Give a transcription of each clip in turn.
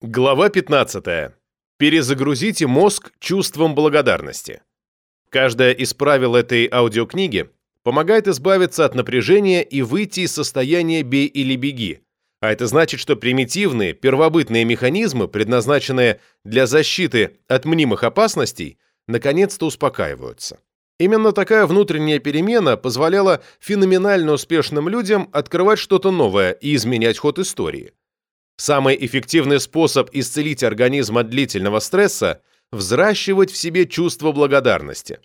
Глава 15. Перезагрузите мозг чувством благодарности. Каждое из правил этой аудиокниги помогает избавиться от напряжения и выйти из состояния «бей или беги», а это значит, что примитивные, первобытные механизмы, предназначенные для защиты от мнимых опасностей, наконец-то успокаиваются. Именно такая внутренняя перемена позволяла феноменально успешным людям открывать что-то новое и изменять ход истории. Самый эффективный способ исцелить организм от длительного стресса – взращивать в себе чувство благодарности.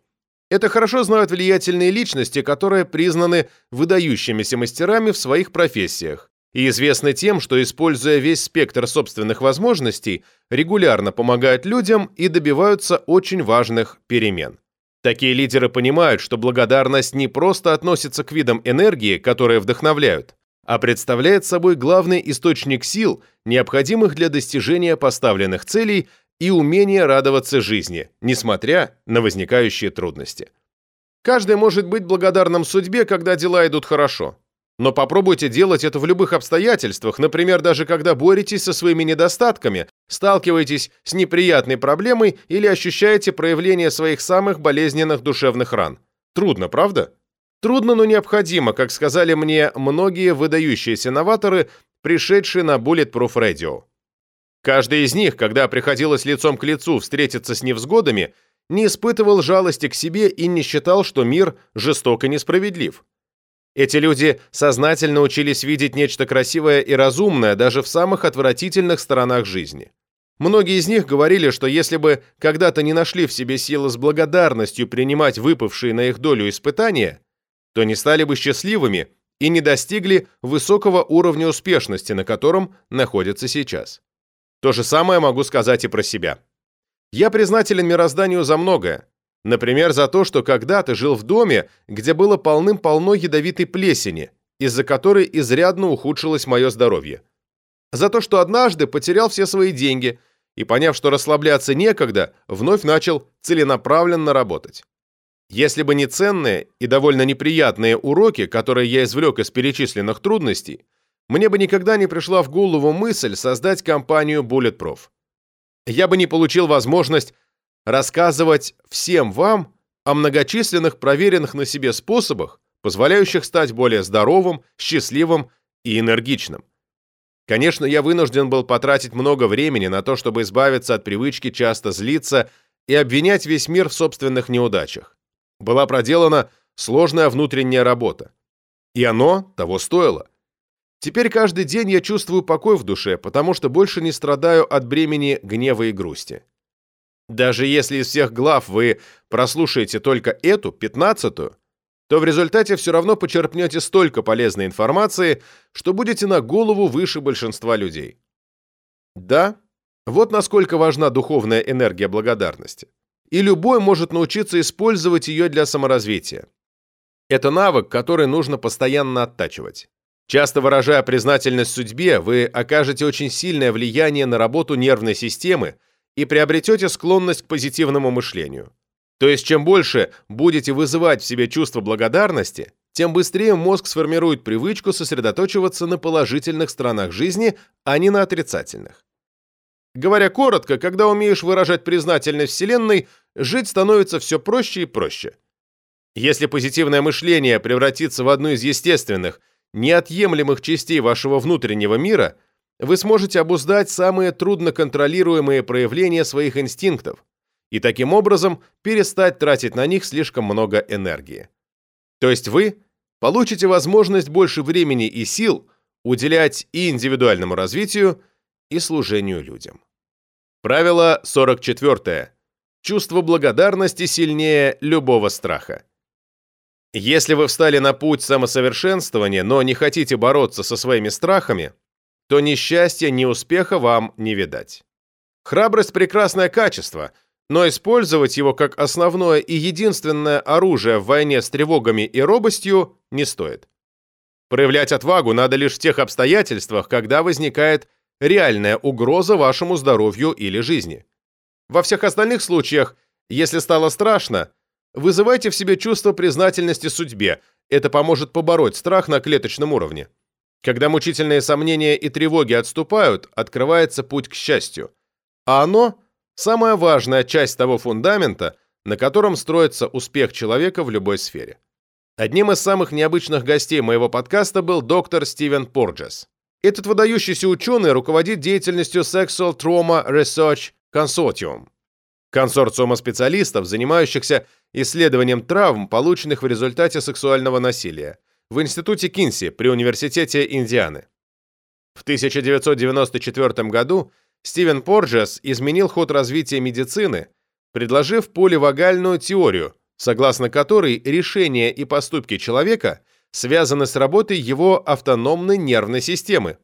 Это хорошо знают влиятельные личности, которые признаны выдающимися мастерами в своих профессиях и известны тем, что, используя весь спектр собственных возможностей, регулярно помогают людям и добиваются очень важных перемен. Такие лидеры понимают, что благодарность не просто относится к видам энергии, которые вдохновляют, а представляет собой главный источник сил, необходимых для достижения поставленных целей и умения радоваться жизни, несмотря на возникающие трудности. Каждый может быть благодарным судьбе, когда дела идут хорошо. Но попробуйте делать это в любых обстоятельствах, например, даже когда боретесь со своими недостатками, сталкиваетесь с неприятной проблемой или ощущаете проявление своих самых болезненных душевных ран. Трудно, правда? Трудно, но необходимо, как сказали мне многие выдающиеся новаторы, пришедшие на Bulletproof Radio. Каждый из них, когда приходилось лицом к лицу встретиться с невзгодами, не испытывал жалости к себе и не считал, что мир жесток и несправедлив. Эти люди сознательно учились видеть нечто красивое и разумное даже в самых отвратительных сторонах жизни. Многие из них говорили, что если бы когда-то не нашли в себе силы с благодарностью принимать выпавшие на их долю испытания, то не стали бы счастливыми и не достигли высокого уровня успешности, на котором находятся сейчас. То же самое могу сказать и про себя. Я признателен мирозданию за многое. Например, за то, что когда-то жил в доме, где было полным-полно ядовитой плесени, из-за которой изрядно ухудшилось мое здоровье. За то, что однажды потерял все свои деньги и, поняв, что расслабляться некогда, вновь начал целенаправленно работать. Если бы не ценные и довольно неприятные уроки, которые я извлек из перечисленных трудностей, мне бы никогда не пришла в голову мысль создать компанию Bulletproof. Я бы не получил возможность рассказывать всем вам о многочисленных проверенных на себе способах, позволяющих стать более здоровым, счастливым и энергичным. Конечно, я вынужден был потратить много времени на то, чтобы избавиться от привычки часто злиться и обвинять весь мир в собственных неудачах была проделана сложная внутренняя работа. И оно того стоило. Теперь каждый день я чувствую покой в душе, потому что больше не страдаю от бремени гнева и грусти. Даже если из всех глав вы прослушаете только эту, пятнадцатую, то в результате все равно почерпнете столько полезной информации, что будете на голову выше большинства людей. Да, вот насколько важна духовная энергия благодарности и любой может научиться использовать ее для саморазвития. Это навык, который нужно постоянно оттачивать. Часто выражая признательность судьбе, вы окажете очень сильное влияние на работу нервной системы и приобретете склонность к позитивному мышлению. То есть, чем больше будете вызывать в себе чувство благодарности, тем быстрее мозг сформирует привычку сосредоточиваться на положительных сторонах жизни, а не на отрицательных. Говоря коротко, когда умеешь выражать признательность Вселенной, жить становится все проще и проще. Если позитивное мышление превратится в одну из естественных, неотъемлемых частей вашего внутреннего мира, вы сможете обуздать самые трудноконтролируемые проявления своих инстинктов и таким образом перестать тратить на них слишком много энергии. То есть вы получите возможность больше времени и сил уделять и индивидуальному развитию, и служению людям. Правило 44. Чувство благодарности сильнее любого страха. Если вы встали на путь самосовершенствования, но не хотите бороться со своими страхами, то ни счастья, ни успеха вам не видать. Храбрость – прекрасное качество, но использовать его как основное и единственное оружие в войне с тревогами и робостью не стоит. Проявлять отвагу надо лишь в тех обстоятельствах, когда возникает реальная угроза вашему здоровью или жизни. Во всех остальных случаях, если стало страшно, вызывайте в себе чувство признательности судьбе, это поможет побороть страх на клеточном уровне. Когда мучительные сомнения и тревоги отступают, открывается путь к счастью. А оно – самая важная часть того фундамента, на котором строится успех человека в любой сфере. Одним из самых необычных гостей моего подкаста был доктор Стивен Порджес. Этот выдающийся ученый руководит деятельностью Sexual Trauma Research Consortium, консорциума специалистов, занимающихся исследованием травм, полученных в результате сексуального насилия, в Институте Кинси при Университете Индианы. В 1994 году Стивен Порджес изменил ход развития медицины, предложив поливагальную теорию, согласно которой решения и поступки человека связаны с работой его автономной нервной системы.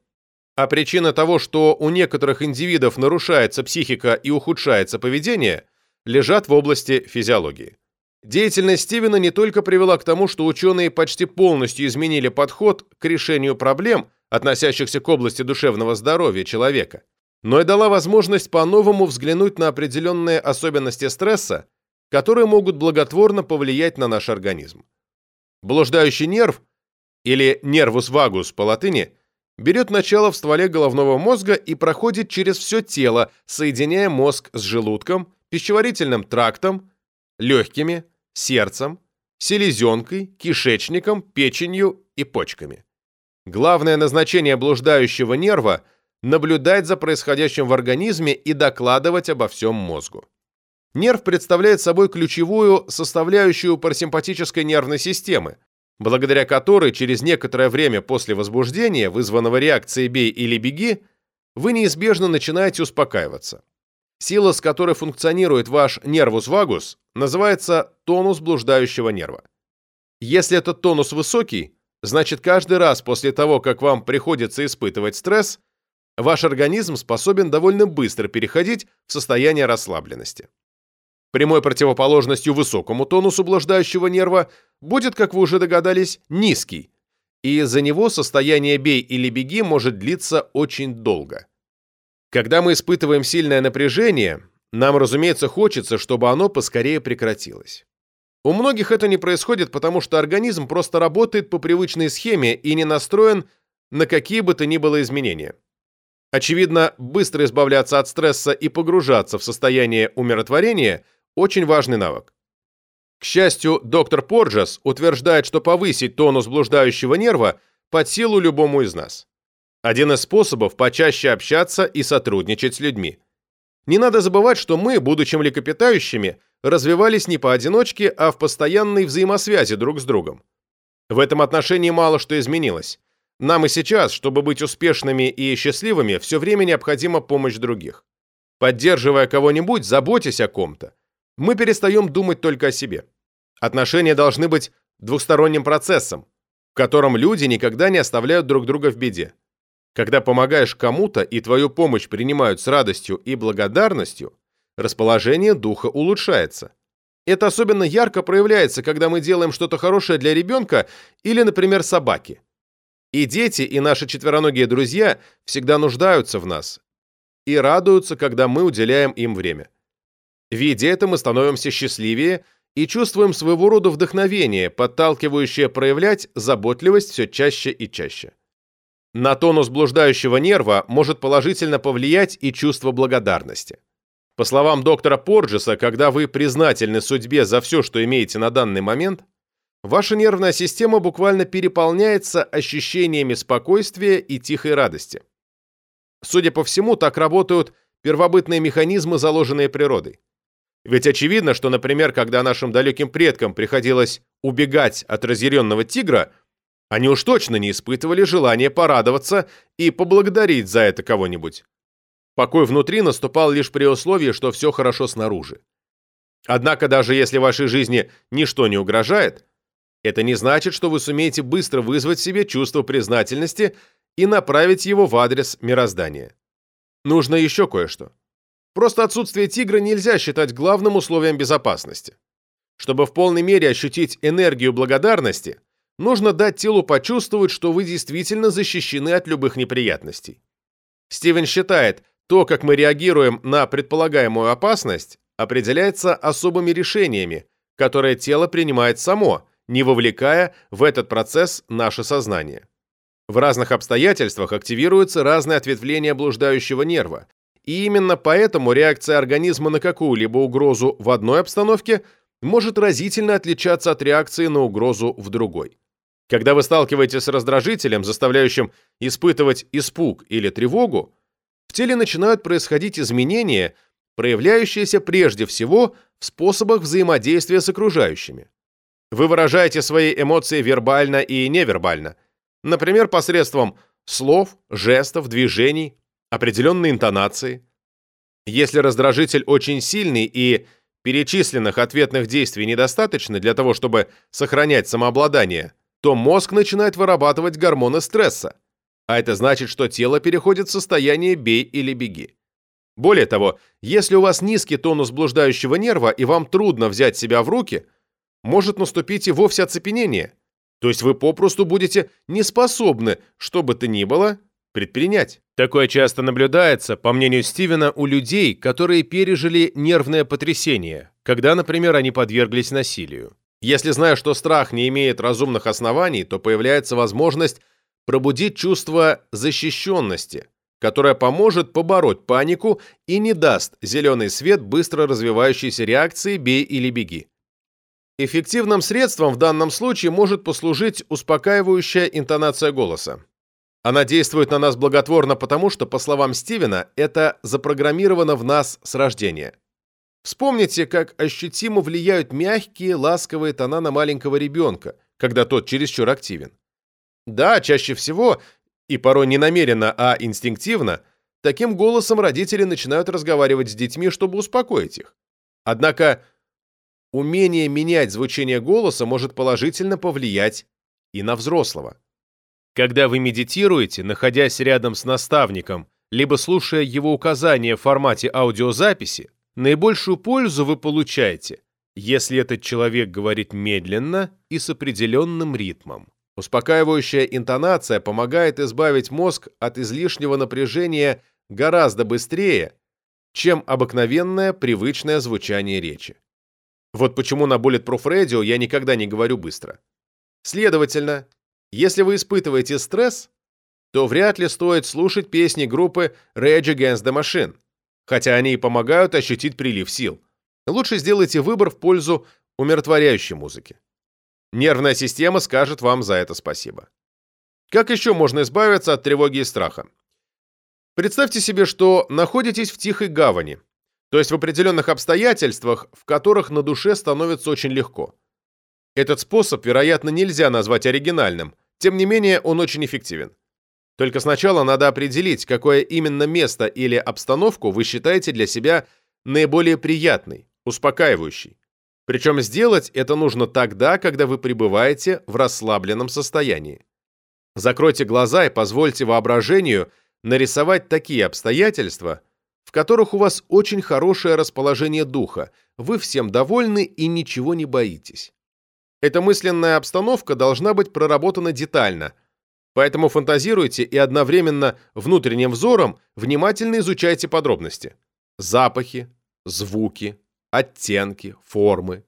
А причина того, что у некоторых индивидов нарушается психика и ухудшается поведение, лежат в области физиологии. Деятельность Стивена не только привела к тому, что ученые почти полностью изменили подход к решению проблем, относящихся к области душевного здоровья человека, но и дала возможность по-новому взглянуть на определенные особенности стресса, которые могут благотворно повлиять на наш организм. Блуждающий нерв, или нервус вагус по латыни, берет начало в стволе головного мозга и проходит через все тело, соединяя мозг с желудком, пищеварительным трактом, легкими, сердцем, селезенкой, кишечником, печенью и почками. Главное назначение блуждающего нерва – наблюдать за происходящим в организме и докладывать обо всем мозгу. Нерв представляет собой ключевую составляющую парасимпатической нервной системы, благодаря которой через некоторое время после возбуждения, вызванного реакцией «бей или беги», вы неизбежно начинаете успокаиваться. Сила, с которой функционирует ваш нервус вагус, называется тонус блуждающего нерва. Если этот тонус высокий, значит каждый раз после того, как вам приходится испытывать стресс, ваш организм способен довольно быстро переходить в состояние расслабленности. Прямой противоположностью высокому тонусу блуждающего нерва будет, как вы уже догадались, низкий, и из-за него состояние «бей или беги» может длиться очень долго. Когда мы испытываем сильное напряжение, нам, разумеется, хочется, чтобы оно поскорее прекратилось. У многих это не происходит, потому что организм просто работает по привычной схеме и не настроен на какие бы то ни было изменения. Очевидно, быстро избавляться от стресса и погружаться в состояние умиротворения – очень важный навык. К счастью, доктор Порджес утверждает, что повысить тонус блуждающего нерва под силу любому из нас. Один из способов почаще общаться и сотрудничать с людьми. Не надо забывать, что мы, будучи млекопитающими, развивались не поодиночке, а в постоянной взаимосвязи друг с другом. В этом отношении мало что изменилось. Нам и сейчас, чтобы быть успешными и счастливыми, все время необходима помощь других. Поддерживая кого-нибудь, заботясь о ком-то, мы перестаем думать только о себе. Отношения должны быть двухсторонним процессом, в котором люди никогда не оставляют друг друга в беде. Когда помогаешь кому-то и твою помощь принимают с радостью и благодарностью, расположение духа улучшается. Это особенно ярко проявляется, когда мы делаем что-то хорошее для ребенка или, например, собаки. И дети, и наши четвероногие друзья всегда нуждаются в нас и радуются, когда мы уделяем им время. Видя это, мы становимся счастливее и чувствуем своего рода вдохновение, подталкивающее проявлять заботливость все чаще и чаще. На тонус блуждающего нерва может положительно повлиять и чувство благодарности. По словам доктора Порджеса, когда вы признательны судьбе за все, что имеете на данный момент, ваша нервная система буквально переполняется ощущениями спокойствия и тихой радости. Судя по всему, так работают первобытные механизмы, заложенные природой. Ведь очевидно, что, например, когда нашим далеким предкам приходилось убегать от разъяренного тигра – они уж точно не испытывали желания порадоваться и поблагодарить за это кого-нибудь. Покой внутри наступал лишь при условии, что все хорошо снаружи. Однако даже если вашей жизни ничто не угрожает, это не значит, что вы сумеете быстро вызвать в себе чувство признательности и направить его в адрес мироздания. Нужно еще кое-что. Просто отсутствие тигра нельзя считать главным условием безопасности. Чтобы в полной мере ощутить энергию благодарности, Нужно дать телу почувствовать, что вы действительно защищены от любых неприятностей. Стивен считает, то, как мы реагируем на предполагаемую опасность, определяется особыми решениями, которые тело принимает само, не вовлекая в этот процесс наше сознание. В разных обстоятельствах активируются разные ответвления блуждающего нерва, и именно поэтому реакция организма на какую-либо угрозу в одной обстановке может разительно отличаться от реакции на угрозу в другой. Когда вы сталкиваетесь с раздражителем, заставляющим испытывать испуг или тревогу, в теле начинают происходить изменения, проявляющиеся прежде всего в способах взаимодействия с окружающими. Вы выражаете свои эмоции вербально и невербально, например, посредством слов, жестов, движений, определенной интонации. Если раздражитель очень сильный и перечисленных ответных действий недостаточно для того, чтобы сохранять самообладание, то мозг начинает вырабатывать гормоны стресса, а это значит, что тело переходит в состояние «бей или беги». Более того, если у вас низкий тонус блуждающего нерва и вам трудно взять себя в руки, может наступить и вовсе оцепенение, то есть вы попросту будете неспособны, что бы то ни было, предпринять. Такое часто наблюдается, по мнению Стивена, у людей, которые пережили нервное потрясение, когда, например, они подверглись насилию. Если зная, что страх не имеет разумных оснований, то появляется возможность пробудить чувство защищенности, которое поможет побороть панику и не даст зеленый свет быстро развивающейся реакции «бей или беги». Эффективным средством в данном случае может послужить успокаивающая интонация голоса. Она действует на нас благотворно потому, что, по словам Стивена, это запрограммировано в нас с рождения. Вспомните, как ощутимо влияют мягкие, ласковые тона на маленького ребенка, когда тот чересчур активен. Да, чаще всего, и порой не намеренно, а инстинктивно, таким голосом родители начинают разговаривать с детьми, чтобы успокоить их. Однако умение менять звучание голоса может положительно повлиять и на взрослого. Когда вы медитируете, находясь рядом с наставником, либо слушая его указания в формате аудиозаписи, наибольшую пользу вы получаете, если этот человек говорит медленно и с определенным ритмом. Успокаивающая интонация помогает избавить мозг от излишнего напряжения гораздо быстрее, чем обыкновенное привычное звучание речи. Вот почему на Bulletproof Radio я никогда не говорю быстро. Следовательно, если вы испытываете стресс, то вряд ли стоит слушать песни группы Rage Against the Machine, хотя они и помогают ощутить прилив сил. Лучше сделайте выбор в пользу умиротворяющей музыки. Нервная система скажет вам за это спасибо. Как еще можно избавиться от тревоги и страха? Представьте себе, что находитесь в тихой гавани, то есть в определенных обстоятельствах, в которых на душе становится очень легко. Этот способ, вероятно, нельзя назвать оригинальным, тем не менее он очень эффективен. Только сначала надо определить, какое именно место или обстановку вы считаете для себя наиболее приятной, успокаивающей. Причем сделать это нужно тогда, когда вы пребываете в расслабленном состоянии. Закройте глаза и позвольте воображению нарисовать такие обстоятельства, в которых у вас очень хорошее расположение духа, вы всем довольны и ничего не боитесь. Эта мысленная обстановка должна быть проработана детально, поэтому фантазируйте и одновременно внутренним взором внимательно изучайте подробности. Запахи, звуки, оттенки, формы.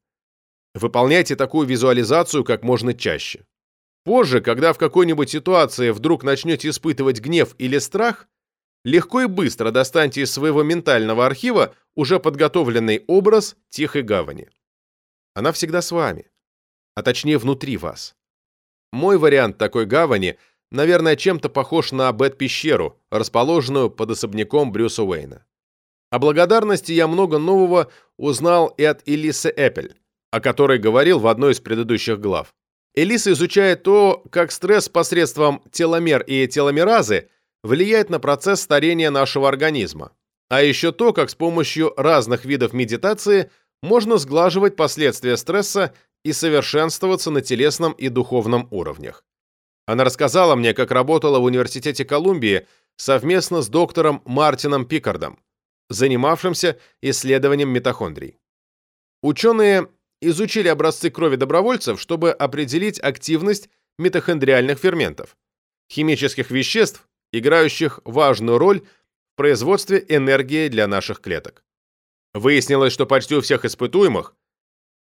Выполняйте такую визуализацию как можно чаще. Позже, когда в какой-нибудь ситуации вдруг начнете испытывать гнев или страх, легко и быстро достаньте из своего ментального архива уже подготовленный образ Тихой Гавани. Она всегда с вами а точнее внутри вас. Мой вариант такой гавани, наверное, чем-то похож на Бет-пещеру, расположенную под особняком Брюса Уэйна. О благодарности я много нового узнал и от Элисы Эппель, о которой говорил в одной из предыдущих глав. Элиса изучает то, как стресс посредством теломер и теломеразы влияет на процесс старения нашего организма, а еще то, как с помощью разных видов медитации можно сглаживать последствия стресса и совершенствоваться на телесном и духовном уровнях. Она рассказала мне, как работала в Университете Колумбии совместно с доктором Мартином Пикардом, занимавшимся исследованием митохондрий. Ученые изучили образцы крови добровольцев, чтобы определить активность митохондриальных ферментов, химических веществ, играющих важную роль в производстве энергии для наших клеток. Выяснилось, что почти у всех испытуемых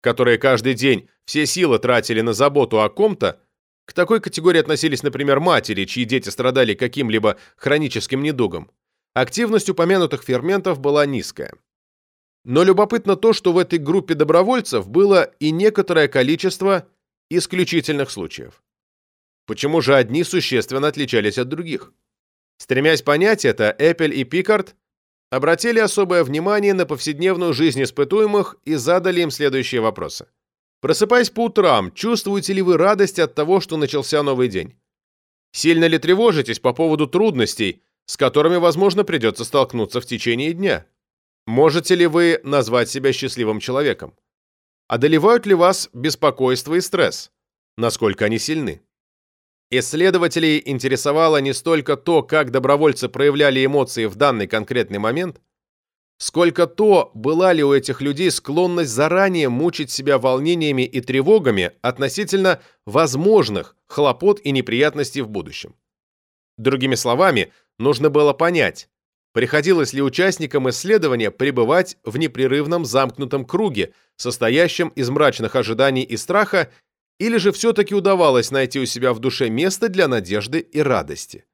которые каждый день все силы тратили на заботу о ком-то, К такой категории относились, например, матери, чьи дети страдали каким-либо хроническим недугом. Активность упомянутых ферментов была низкая. Но любопытно то, что в этой группе добровольцев было и некоторое количество исключительных случаев. Почему же одни существенно отличались от других? Стремясь понять это, Эппель и Пикард обратили особое внимание на повседневную жизнь испытуемых и задали им следующие вопросы. Просыпаясь по утрам, чувствуете ли вы радость от того, что начался новый день? Сильно ли тревожитесь по поводу трудностей, с которыми, возможно, придется столкнуться в течение дня? Можете ли вы назвать себя счастливым человеком? Одолевают ли вас беспокойство и стресс? Насколько они сильны? Исследователей интересовало не столько то, как добровольцы проявляли эмоции в данный конкретный момент, сколько то, была ли у этих людей склонность заранее мучить себя волнениями и тревогами относительно возможных хлопот и неприятностей в будущем. Другими словами, нужно было понять, приходилось ли участникам исследования пребывать в непрерывном замкнутом круге, состоящем из мрачных ожиданий и страха, или же все-таки удавалось найти у себя в душе место для надежды и радости.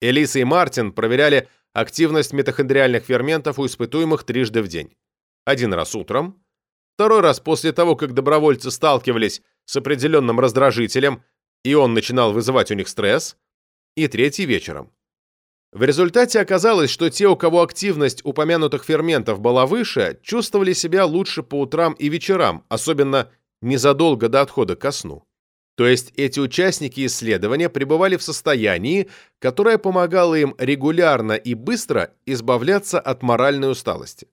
Элиса и Мартин проверяли активность митохондриальных ферментов у испытуемых трижды в день. Один раз утром, второй раз после того, как добровольцы сталкивались с определенным раздражителем, и он начинал вызывать у них стресс, и третий вечером. В результате оказалось, что те, у кого активность упомянутых ферментов была выше, чувствовали себя лучше по утрам и вечерам, особенно незадолго до отхода ко сну. То есть эти участники исследования пребывали в состоянии, которое помогало им регулярно и быстро избавляться от моральной усталости.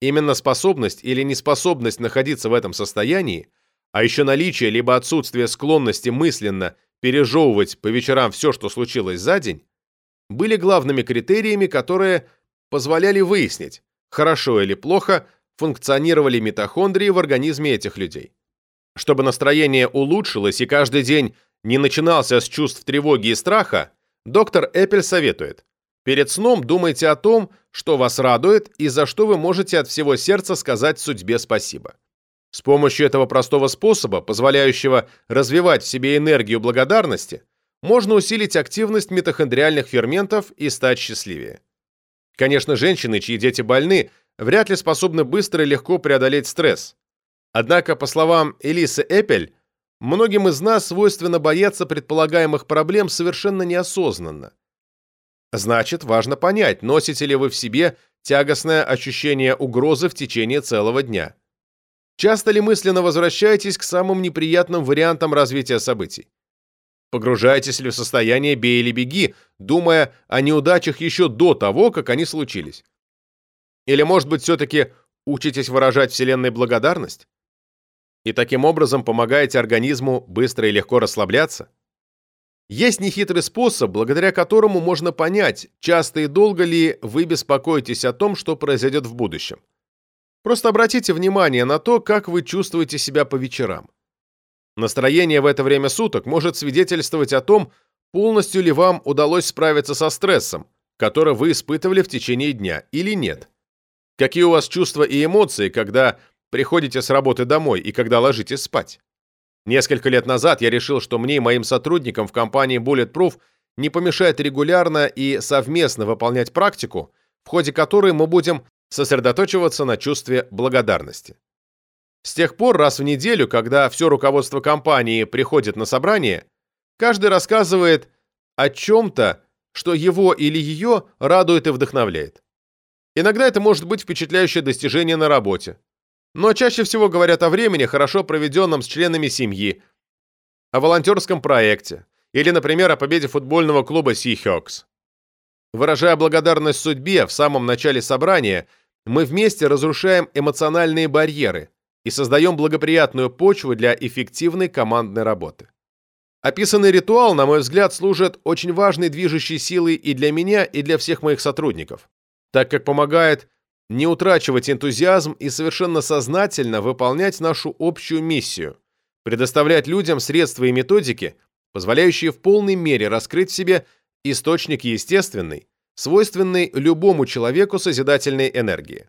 Именно способность или неспособность находиться в этом состоянии, а еще наличие либо отсутствие склонности мысленно пережевывать по вечерам все, что случилось за день, были главными критериями, которые позволяли выяснить, хорошо или плохо функционировали митохондрии в организме этих людей. Чтобы настроение улучшилось и каждый день не начинался с чувств тревоги и страха, доктор Эппель советует. Перед сном думайте о том, что вас радует и за что вы можете от всего сердца сказать судьбе спасибо. С помощью этого простого способа, позволяющего развивать в себе энергию благодарности, можно усилить активность митохондриальных ферментов и стать счастливее. Конечно, женщины, чьи дети больны, вряд ли способны быстро и легко преодолеть стресс. Однако, по словам Элисы Эппель, многим из нас свойственно бояться предполагаемых проблем совершенно неосознанно. Значит, важно понять, носите ли вы в себе тягостное ощущение угрозы в течение целого дня. Часто ли мысленно возвращаетесь к самым неприятным вариантам развития событий? Погружаетесь ли в состояние «бей или беги», думая о неудачах еще до того, как они случились? Или, может быть, все-таки учитесь выражать Вселенной благодарность? И таким образом помогаете организму быстро и легко расслабляться? Есть нехитрый способ, благодаря которому можно понять, часто и долго ли вы беспокоитесь о том, что произойдет в будущем. Просто обратите внимание на то, как вы чувствуете себя по вечерам. Настроение в это время суток может свидетельствовать о том, полностью ли вам удалось справиться со стрессом, который вы испытывали в течение дня, или нет. Какие у вас чувства и эмоции, когда приходите с работы домой и когда ложитесь спать. Несколько лет назад я решил, что мне и моим сотрудникам в компании Bulletproof не помешает регулярно и совместно выполнять практику, в ходе которой мы будем сосредоточиваться на чувстве благодарности. С тех пор раз в неделю, когда все руководство компании приходит на собрание, каждый рассказывает о чем-то, что его или ее радует и вдохновляет. Иногда это может быть впечатляющее достижение на работе. Но чаще всего говорят о времени, хорошо проведенном с членами семьи, о волонтерском проекте или, например, о победе футбольного клуба Seahawks. Выражая благодарность судьбе в самом начале собрания, мы вместе разрушаем эмоциональные барьеры – и создаем благоприятную почву для эффективной командной работы. Описанный ритуал, на мой взгляд, служит очень важной движущей силой и для меня, и для всех моих сотрудников, так как помогает не утрачивать энтузиазм и совершенно сознательно выполнять нашу общую миссию, предоставлять людям средства и методики, позволяющие в полной мере раскрыть в себе источник естественной, свойственной любому человеку созидательной энергии.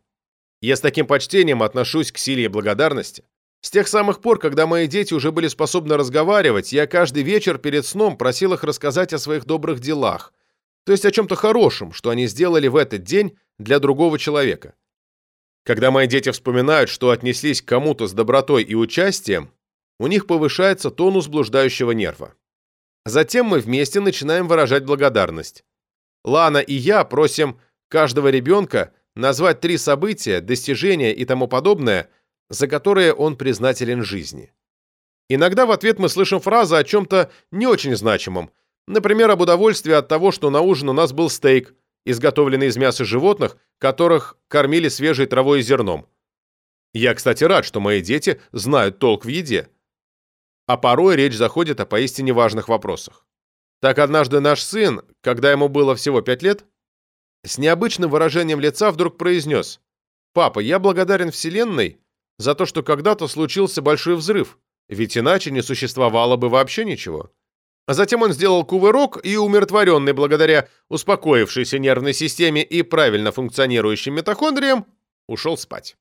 Я с таким почтением отношусь к силе благодарности, С тех самых пор, когда мои дети уже были способны разговаривать, я каждый вечер перед сном просил их рассказать о своих добрых делах, то есть о чем-то хорошем, что они сделали в этот день для другого человека. Когда мои дети вспоминают, что отнеслись к кому-то с добротой и участием, у них повышается тонус блуждающего нерва. Затем мы вместе начинаем выражать благодарность. Лана и я просим каждого ребенка назвать три события, достижения и тому подобное, за которые он признателен жизни. Иногда в ответ мы слышим фразы о чем-то не очень значимом, например, об удовольствии от того, что на ужин у нас был стейк, изготовленный из мяса животных, которых кормили свежей травой и зерном. Я, кстати, рад, что мои дети знают толк в еде. А порой речь заходит о поистине важных вопросах. Так однажды наш сын, когда ему было всего пять лет, с необычным выражением лица вдруг произнес «Папа, я благодарен Вселенной за то, что когда-то случился большой взрыв, ведь иначе не существовало бы вообще ничего». А затем он сделал кувырок и, умиротворенный благодаря успокоившейся нервной системе и правильно функционирующим митохондриям, ушел спать.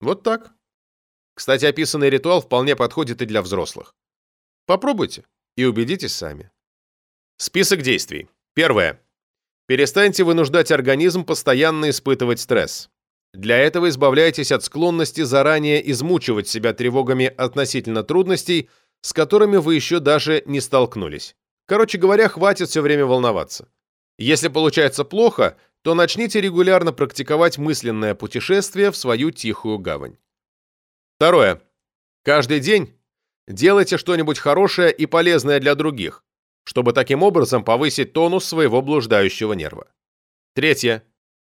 Вот так. Кстати, описанный ритуал вполне подходит и для взрослых. Попробуйте и убедитесь сами. Список действий. Первое. Перестаньте вынуждать организм постоянно испытывать стресс. Для этого избавляйтесь от склонности заранее измучивать себя тревогами относительно трудностей, с которыми вы еще даже не столкнулись. Короче говоря, хватит все время волноваться. Если получается плохо, то начните регулярно практиковать мысленное путешествие в свою тихую гавань. Второе. Каждый день делайте что-нибудь хорошее и полезное для других, чтобы таким образом повысить тонус своего блуждающего нерва. Третье.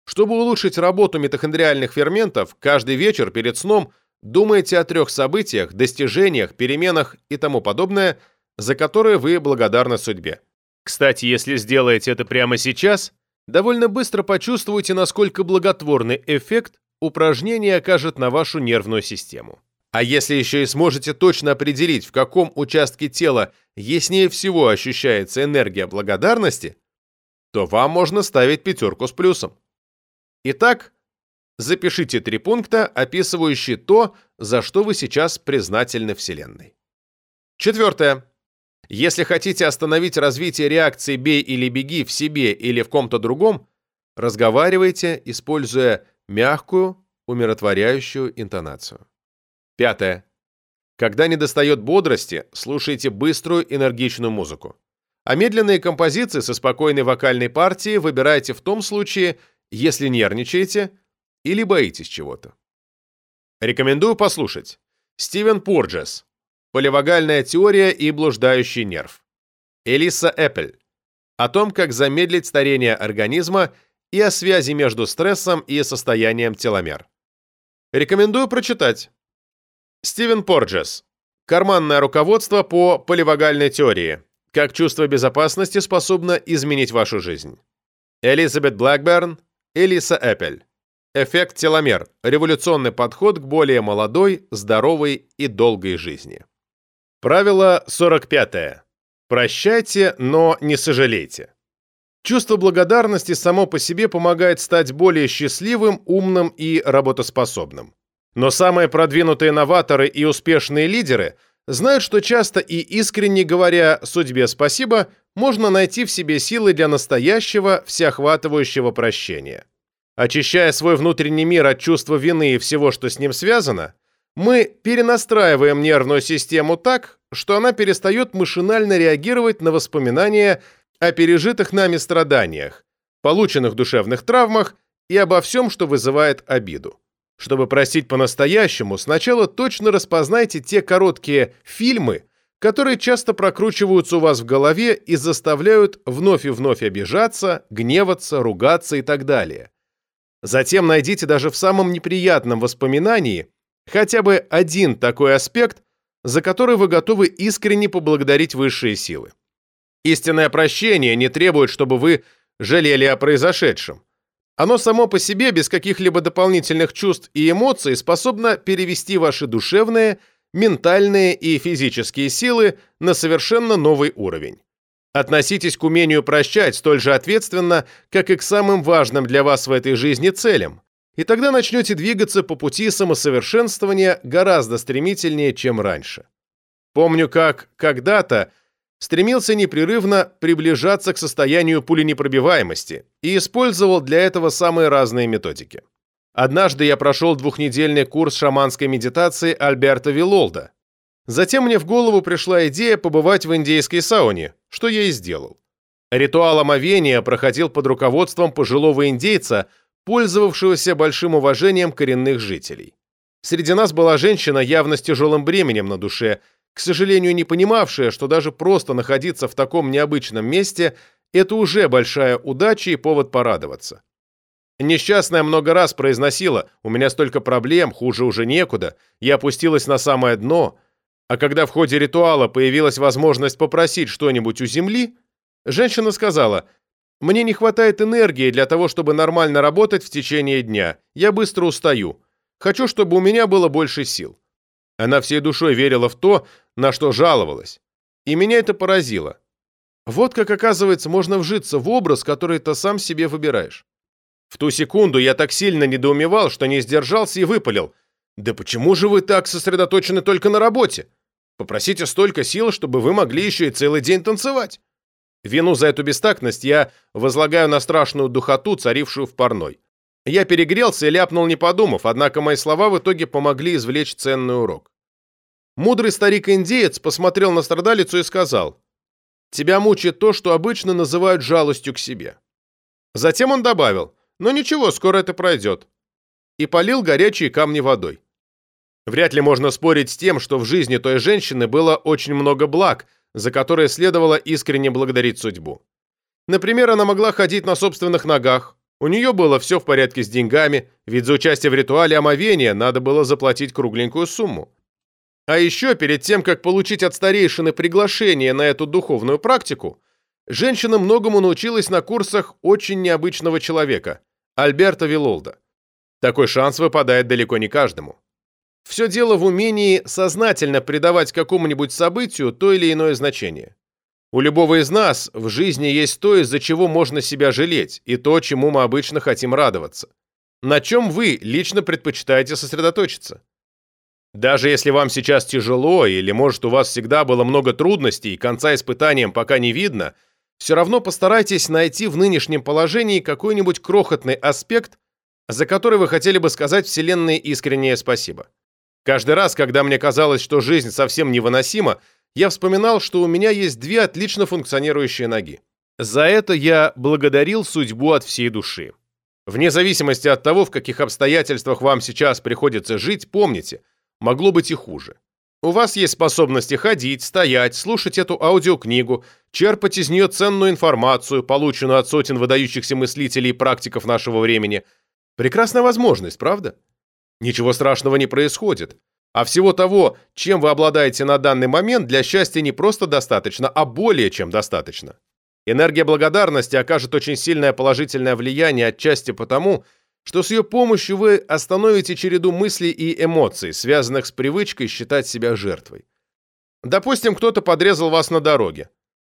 Чтобы улучшить работу митохондриальных ферментов, каждый вечер перед сном думайте о трех событиях, достижениях, переменах и тому подобное, за которые вы благодарны судьбе. Кстати, если сделаете это прямо сейчас, довольно быстро почувствуете, насколько благотворный эффект упражнение окажет на вашу нервную систему. А если еще и сможете точно определить, в каком участке тела яснее всего ощущается энергия благодарности, то вам можно ставить пятерку с плюсом. Итак, запишите три пункта, описывающие то, за что вы сейчас признательны Вселенной. Четвертое. Если хотите остановить развитие реакции «бей или беги» в себе или в ком-то другом, разговаривайте, используя мягкую, умиротворяющую интонацию. Пятое. Когда недостает бодрости, слушайте быструю энергичную музыку. А медленные композиции со спокойной вокальной партией выбирайте в том случае, если нервничаете или боитесь чего-то. Рекомендую послушать. Стивен Порджес. Поливагальная теория и блуждающий нерв. Элиса Эппель. О том, как замедлить старение организма и о связи между стрессом и состоянием теломер. Рекомендую прочитать. Стивен Порджес. Карманное руководство по поливагальной теории. Как чувство безопасности способно изменить вашу жизнь. Элизабет Блэкберн, Элиса Эппель. Эффект теломер. Революционный подход к более молодой, здоровой и долгой жизни. Правило 45. Прощайте, но не сожалейте. Чувство благодарности само по себе помогает стать более счастливым, умным и работоспособным. Но самые продвинутые новаторы и успешные лидеры знают, что часто и искренне говоря судьбе спасибо, можно найти в себе силы для настоящего, всеохватывающего прощения. Очищая свой внутренний мир от чувства вины и всего, что с ним связано, мы перенастраиваем нервную систему так, что она перестает машинально реагировать на воспоминания о пережитых нами страданиях, полученных душевных травмах и обо всем, что вызывает обиду. Чтобы простить по-настоящему, сначала точно распознайте те короткие фильмы, которые часто прокручиваются у вас в голове и заставляют вновь и вновь обижаться, гневаться, ругаться и так далее. Затем найдите даже в самом неприятном воспоминании хотя бы один такой аспект, за который вы готовы искренне поблагодарить высшие силы. Истинное прощение не требует, чтобы вы жалели о произошедшем. Оно само по себе, без каких-либо дополнительных чувств и эмоций, способно перевести ваши душевные, ментальные и физические силы на совершенно новый уровень. Относитесь к умению прощать столь же ответственно, как и к самым важным для вас в этой жизни целям. и тогда начнете двигаться по пути самосовершенствования гораздо стремительнее, чем раньше. Помню, как когда-то стремился непрерывно приближаться к состоянию пуленепробиваемости и использовал для этого самые разные методики. Однажды я прошел двухнедельный курс шаманской медитации Альберта Вилолда. Затем мне в голову пришла идея побывать в индейской сауне, что я и сделал. Ритуал омовения проходил под руководством пожилого индейца, пользовавшегося большим уважением коренных жителей. Среди нас была женщина явно с тяжелым бременем на душе, к сожалению, не понимавшая, что даже просто находиться в таком необычном месте – это уже большая удача и повод порадоваться. Несчастная много раз произносила «У меня столько проблем, хуже уже некуда», я опустилась на самое дно, а когда в ходе ритуала появилась возможность попросить что-нибудь у земли, женщина сказала «Мне не хватает энергии для того, чтобы нормально работать в течение дня, я быстро устаю, хочу, чтобы у меня было больше сил». Она всей душой верила в то, на что жаловалась, и меня это поразило. Вот как, оказывается, можно вжиться в образ, который ты сам себе выбираешь. В ту секунду я так сильно недоумевал, что не сдержался и выпалил. «Да почему же вы так сосредоточены только на работе? Попросите столько сил, чтобы вы могли еще и целый день танцевать». Вину за эту бестактность я возлагаю на страшную духоту, царившую в парной. Я перегрелся и ляпнул, не подумав, однако мои слова в итоге помогли извлечь ценный урок. Мудрый старик-индеец посмотрел на страдалицу и сказал, «Тебя мучает то, что обычно называют жалостью к себе». Затем он добавил, но ничего, скоро это пройдет. И полил горячие камни водой. Вряд ли можно спорить с тем, что в жизни той женщины было очень много благ, за которые следовало искренне благодарить судьбу. Например, она могла ходить на собственных ногах, у нее было все в порядке с деньгами, ведь за участие в ритуале омовения надо было заплатить кругленькую сумму. А еще перед тем, как получить от старейшины приглашение на эту духовную практику, женщина многому научилась на курсах очень необычного человека, Альберто Вилолда. Такой шанс выпадает далеко не каждому. Все дело в умении сознательно придавать какому-нибудь событию то или иное значение. У любого из нас в жизни есть то, из-за чего можно себя жалеть, и то, чему мы обычно хотим радоваться. На чем вы лично предпочитаете сосредоточиться? Даже если вам сейчас тяжело, или, может, у вас всегда было много трудностей, и конца испытаниям пока не видно – все равно постарайтесь найти в нынешнем положении какой-нибудь крохотный аспект, за который вы хотели бы сказать Вселенной искреннее спасибо. Каждый раз, когда мне казалось, что жизнь совсем невыносима, я вспоминал, что у меня есть две отлично функционирующие ноги. За это я благодарил судьбу от всей души. Вне зависимости от того, в каких обстоятельствах вам сейчас приходится жить, помните, могло быть и хуже. У вас есть способности ходить, стоять, слушать эту аудиокнигу, черпать из нее ценную информацию, полученную от сотен выдающихся мыслителей и практиков нашего времени. Прекрасная возможность, правда? Ничего страшного не происходит. А всего того, чем вы обладаете на данный момент, для счастья не просто достаточно, а более чем достаточно. Энергия благодарности окажет очень сильное положительное влияние отчасти потому, что с ее помощью вы остановите череду мыслей и эмоций, связанных с привычкой считать себя жертвой. Допустим, кто-то подрезал вас на дороге.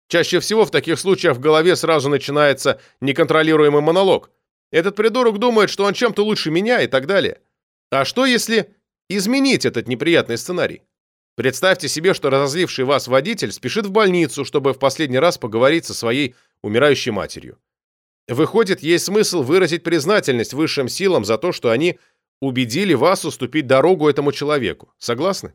Чаще всего в таких случаях в голове сразу начинается неконтролируемый монолог. Этот придурок думает, что он чем-то лучше меня и так далее. А что, если изменить этот неприятный сценарий? Представьте себе, что разозливший вас водитель спешит в больницу, чтобы в последний раз поговорить со своей умирающей матерью. Выходит, есть смысл выразить признательность высшим силам за то, что они убедили вас уступить дорогу этому человеку. Согласны?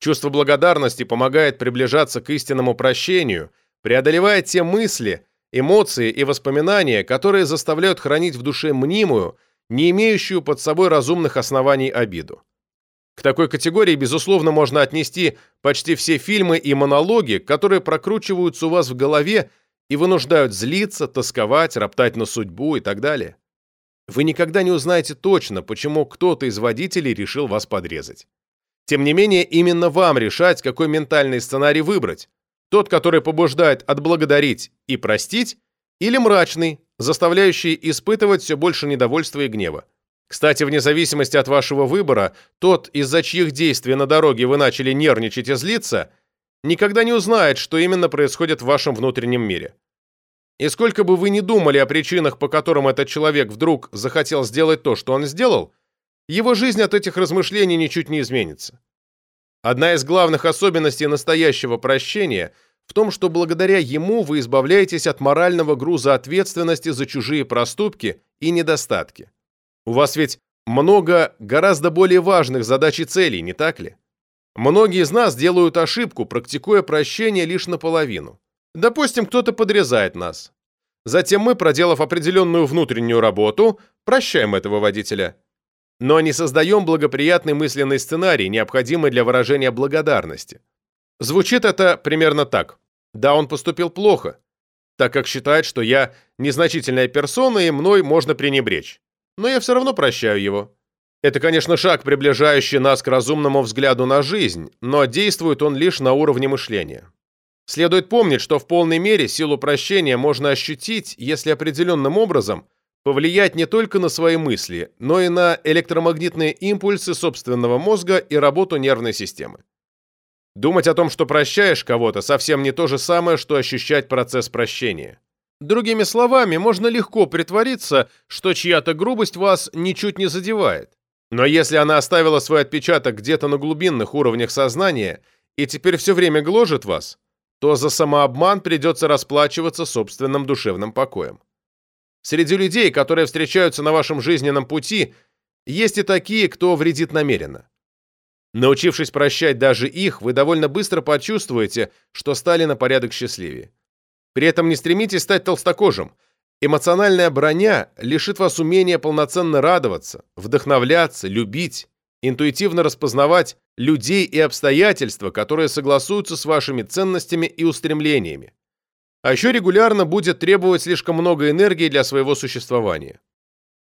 Чувство благодарности помогает приближаться к истинному прощению, преодолевая те мысли, эмоции и воспоминания, которые заставляют хранить в душе мнимую, не имеющую под собой разумных оснований обиду. К такой категории, безусловно, можно отнести почти все фильмы и монологи, которые прокручиваются у вас в голове и вынуждают злиться, тосковать, роптать на судьбу и так далее. Вы никогда не узнаете точно, почему кто-то из водителей решил вас подрезать. Тем не менее, именно вам решать, какой ментальный сценарий выбрать. Тот, который побуждает отблагодарить и простить, или мрачный, заставляющий испытывать все больше недовольства и гнева. Кстати, вне зависимости от вашего выбора, тот, из-за чьих действий на дороге вы начали нервничать и злиться – никогда не узнает, что именно происходит в вашем внутреннем мире. И сколько бы вы ни думали о причинах, по которым этот человек вдруг захотел сделать то, что он сделал, его жизнь от этих размышлений ничуть не изменится. Одна из главных особенностей настоящего прощения в том, что благодаря ему вы избавляетесь от морального груза ответственности за чужие проступки и недостатки. У вас ведь много гораздо более важных задач и целей, не так ли? Многие из нас делают ошибку, практикуя прощение лишь наполовину. Допустим, кто-то подрезает нас. Затем мы, проделав определенную внутреннюю работу, прощаем этого водителя. Но не создаем благоприятный мысленный сценарий, необходимый для выражения благодарности. Звучит это примерно так. Да, он поступил плохо, так как считает, что я незначительная персона и мной можно пренебречь. Но я все равно прощаю его. Это, конечно, шаг, приближающий нас к разумному взгляду на жизнь, но действует он лишь на уровне мышления. Следует помнить, что в полной мере силу прощения можно ощутить, если определенным образом повлиять не только на свои мысли, но и на электромагнитные импульсы собственного мозга и работу нервной системы. Думать о том, что прощаешь кого-то, совсем не то же самое, что ощущать процесс прощения. Другими словами, можно легко притвориться, что чья-то грубость вас ничуть не задевает. Но если она оставила свой отпечаток где-то на глубинных уровнях сознания и теперь все время гложет вас, то за самообман придется расплачиваться собственным душевным покоем. Среди людей, которые встречаются на вашем жизненном пути, есть и такие, кто вредит намеренно. Научившись прощать даже их, вы довольно быстро почувствуете, что стали на порядок счастливее. При этом не стремитесь стать толстокожим – Эмоциональная броня лишит вас умения полноценно радоваться, вдохновляться, любить, интуитивно распознавать людей и обстоятельства, которые согласуются с вашими ценностями и устремлениями. А еще регулярно будет требовать слишком много энергии для своего существования.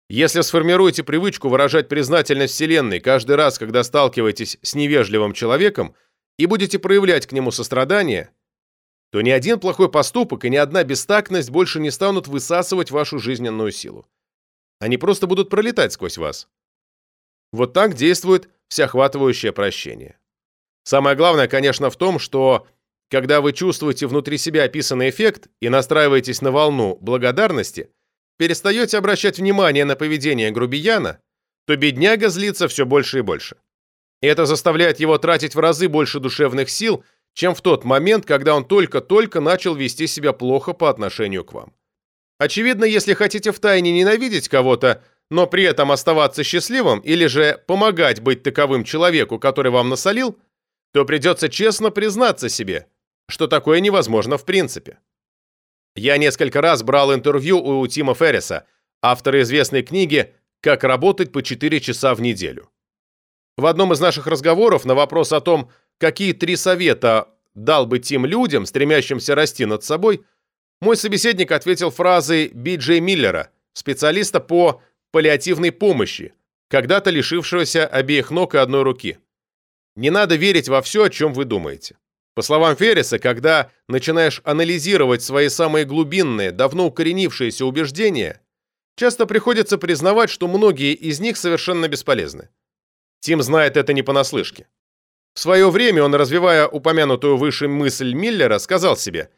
Если сформируете привычку выражать признательность Вселенной каждый раз, когда сталкиваетесь с невежливым человеком, и будете проявлять к нему сострадание, то ни один плохой поступок и ни одна бестактность больше не станут высасывать вашу жизненную силу. Они просто будут пролетать сквозь вас. Вот так действует всеохватывающее прощение. Самое главное, конечно, в том, что когда вы чувствуете внутри себя описанный эффект и настраиваетесь на волну благодарности, перестаете обращать внимание на поведение грубияна, то бедняга злится все больше и больше. И это заставляет его тратить в разы больше душевных сил – чем в тот момент, когда он только-только начал вести себя плохо по отношению к вам. Очевидно, если хотите втайне ненавидеть кого-то, но при этом оставаться счастливым или же помогать быть таковым человеку, который вам насолил, то придется честно признаться себе, что такое невозможно в принципе. Я несколько раз брал интервью у Тима Ферриса, автора известной книги «Как работать по 4 часа в неделю». В одном из наших разговоров на вопрос о том, какие три совета дал бы тем людям, стремящимся расти над собой, мой собеседник ответил фразой Би Джей Миллера, специалиста по паллиативной помощи, когда-то лишившегося обеих ног и одной руки. Не надо верить во все, о чем вы думаете. По словам Ферриса, когда начинаешь анализировать свои самые глубинные, давно укоренившиеся убеждения, часто приходится признавать, что многие из них совершенно бесполезны. Тим знает это не понаслышке. В свое время он, развивая упомянутую выше мысль Миллера, сказал себе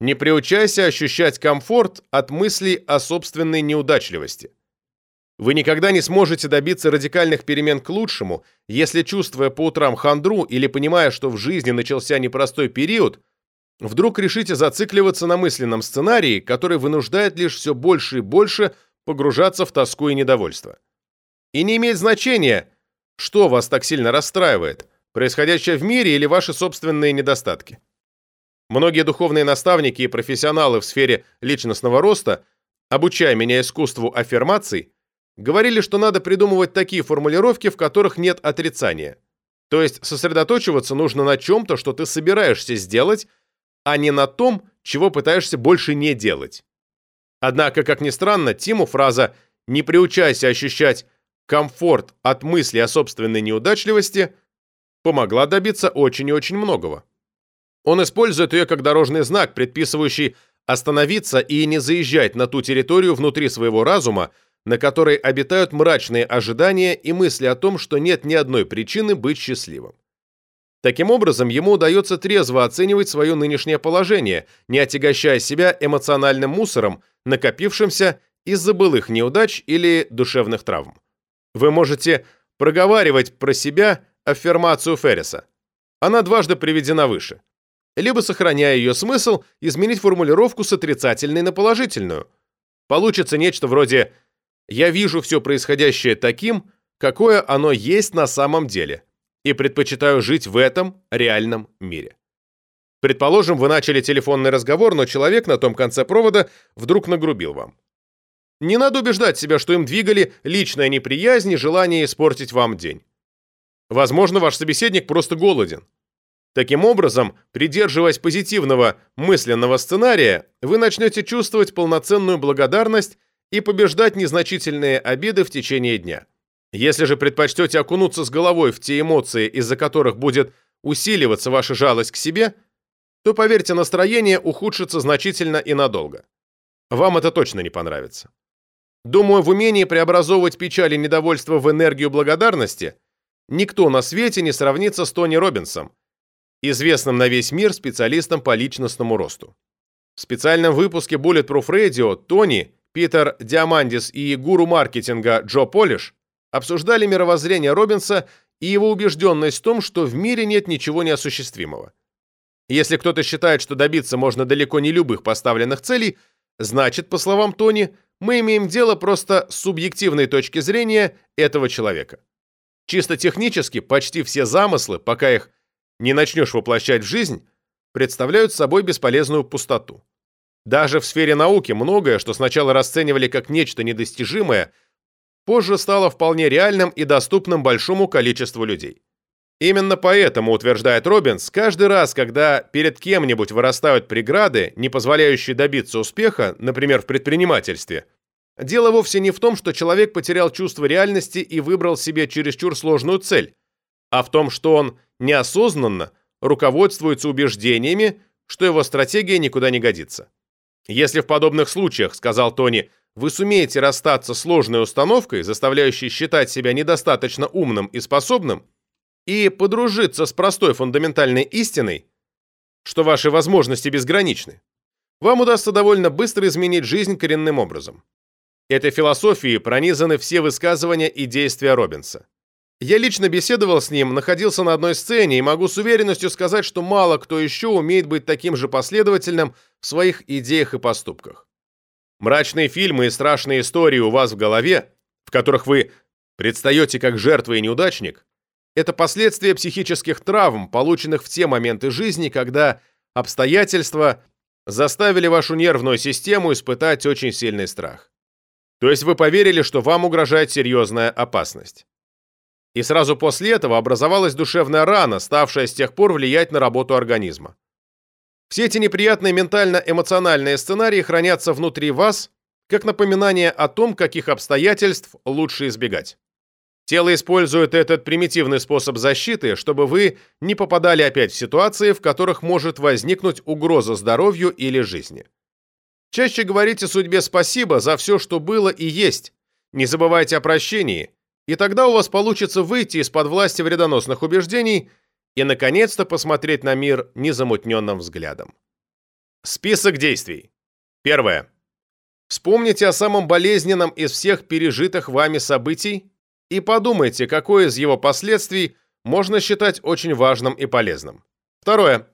«Не приучайся ощущать комфорт от мыслей о собственной неудачливости». Вы никогда не сможете добиться радикальных перемен к лучшему, если, чувствуя по утрам хандру или понимая, что в жизни начался непростой период, вдруг решите зацикливаться на мысленном сценарии, который вынуждает лишь все больше и больше погружаться в тоску и недовольство. И не имеет значения, что вас так сильно расстраивает – происходящее в мире или ваши собственные недостатки. Многие духовные наставники и профессионалы в сфере личностного роста, обучая меня искусству аффирмаций, говорили, что надо придумывать такие формулировки, в которых нет отрицания. То есть сосредоточиваться нужно на чем-то, что ты собираешься сделать, а не на том, чего пытаешься больше не делать. Однако, как ни странно, Тиму фраза «не приучайся ощущать комфорт от мысли о собственной неудачливости» помогла добиться очень и очень многого. Он использует ее как дорожный знак, предписывающий остановиться и не заезжать на ту территорию внутри своего разума, на которой обитают мрачные ожидания и мысли о том, что нет ни одной причины быть счастливым. Таким образом, ему удается трезво оценивать свое нынешнее положение, не отягощая себя эмоциональным мусором, накопившимся из-за былых неудач или душевных травм. Вы можете проговаривать про себя аффирмацию Ферриса. Она дважды приведена выше. Либо, сохраняя ее смысл, изменить формулировку с отрицательной на положительную. Получится нечто вроде «Я вижу все происходящее таким, какое оно есть на самом деле, и предпочитаю жить в этом реальном мире». Предположим, вы начали телефонный разговор, но человек на том конце провода вдруг нагрубил вам. Не надо убеждать себя, что им двигали личная неприязнь и желание испортить вам день. Возможно, ваш собеседник просто голоден. Таким образом, придерживаясь позитивного мысленного сценария, вы начнете чувствовать полноценную благодарность и побеждать незначительные обиды в течение дня. Если же предпочтете окунуться с головой в те эмоции, из-за которых будет усиливаться ваша жалость к себе, то, поверьте, настроение ухудшится значительно и надолго. Вам это точно не понравится. Думаю, в умении преобразовывать печаль и недовольство в энергию благодарности никто на свете не сравнится с Тони Робинсом, известным на весь мир специалистом по личностному росту. В специальном выпуске Bulletproof Radio Тони, Питер Диамандис и гуру маркетинга Джо Полиш обсуждали мировоззрение Робинса и его убежденность в том, что в мире нет ничего неосуществимого. Если кто-то считает, что добиться можно далеко не любых поставленных целей, значит, по словам Тони, мы имеем дело просто с субъективной точки зрения этого человека. Чисто технически почти все замыслы, пока их не начнешь воплощать в жизнь, представляют собой бесполезную пустоту. Даже в сфере науки многое, что сначала расценивали как нечто недостижимое, позже стало вполне реальным и доступным большому количеству людей. Именно поэтому, утверждает Робинс, каждый раз, когда перед кем-нибудь вырастают преграды, не позволяющие добиться успеха, например, в предпринимательстве, дело вовсе не в том, что человек потерял чувство реальности и выбрал себе чересчур сложную цель, а в том, что он неосознанно руководствуется убеждениями, что его стратегия никуда не годится. Если в подобных случаях, сказал Тони, вы сумеете расстаться с сложной установкой, заставляющей считать себя недостаточно умным и способным, и подружиться с простой фундаментальной истиной, что ваши возможности безграничны, вам удастся довольно быстро изменить жизнь коренным образом. Этой философией пронизаны все высказывания и действия Робинса. Я лично беседовал с ним, находился на одной сцене и могу с уверенностью сказать, что мало кто еще умеет быть таким же последовательным в своих идеях и поступках. Мрачные фильмы и страшные истории у вас в голове, в которых вы предстаете как жертва и неудачник, это последствия психических травм, полученных в те моменты жизни, когда обстоятельства заставили вашу нервную систему испытать очень сильный страх. То есть вы поверили, что вам угрожает серьезная опасность. И сразу после этого образовалась душевная рана, ставшая с тех пор влиять на работу организма. Все эти неприятные ментально-эмоциональные сценарии хранятся внутри вас, как напоминание о том, каких обстоятельств лучше избегать. Тело использует этот примитивный способ защиты, чтобы вы не попадали опять в ситуации, в которых может возникнуть угроза здоровью или жизни. Чаще говорите судьбе спасибо за все, что было и есть. Не забывайте о прощении, и тогда у вас получится выйти из-под власти вредоносных убеждений и, наконец-то, посмотреть на мир незамутненным взглядом. Список действий. Первое. Вспомните о самом болезненном из всех пережитых вами событий и подумайте, какое из его последствий можно считать очень важным и полезным. Второе.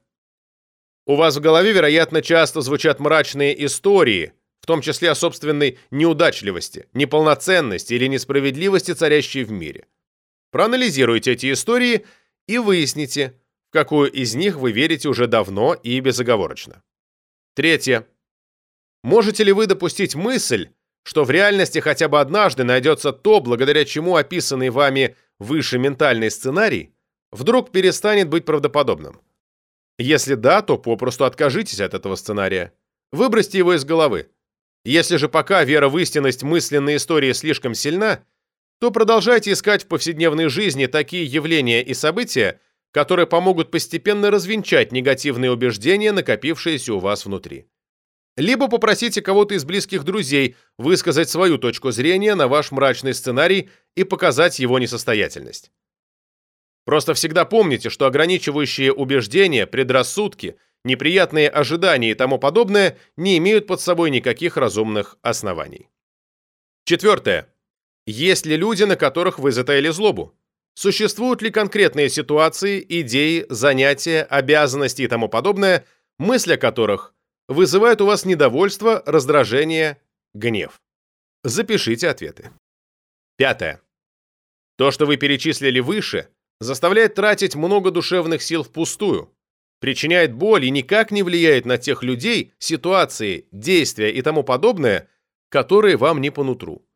У вас в голове, вероятно, часто звучат мрачные истории, в том числе о собственной неудачливости, неполноценности или несправедливости, царящей в мире. Проанализируйте эти истории и выясните, в какую из них вы верите уже давно и безоговорочно. Третье. Можете ли вы допустить мысль, что в реальности хотя бы однажды найдется то, благодаря чему описанный вами выше ментальный сценарий вдруг перестанет быть правдоподобным. Если да, то попросту откажитесь от этого сценария. Выбросьте его из головы. Если же пока вера в истинность мысленной истории слишком сильна, то продолжайте искать в повседневной жизни такие явления и события, которые помогут постепенно развенчать негативные убеждения, накопившиеся у вас внутри либо попросите кого-то из близких друзей высказать свою точку зрения на ваш мрачный сценарий и показать его несостоятельность. Просто всегда помните, что ограничивающие убеждения, предрассудки, неприятные ожидания и тому подобное не имеют под собой никаких разумных оснований. Четвертое. Есть ли люди, на которых вы затаили злобу? Существуют ли конкретные ситуации, идеи, занятия, обязанности и тому подобное, мысли о которых вызывают у вас недовольство, раздражение, гнев? Запишите ответы. Пятое. То, что вы перечислили выше, заставляет тратить много душевных сил впустую, причиняет боль и никак не влияет на тех людей, ситуации, действия и тому подобное, которые вам не по нутру.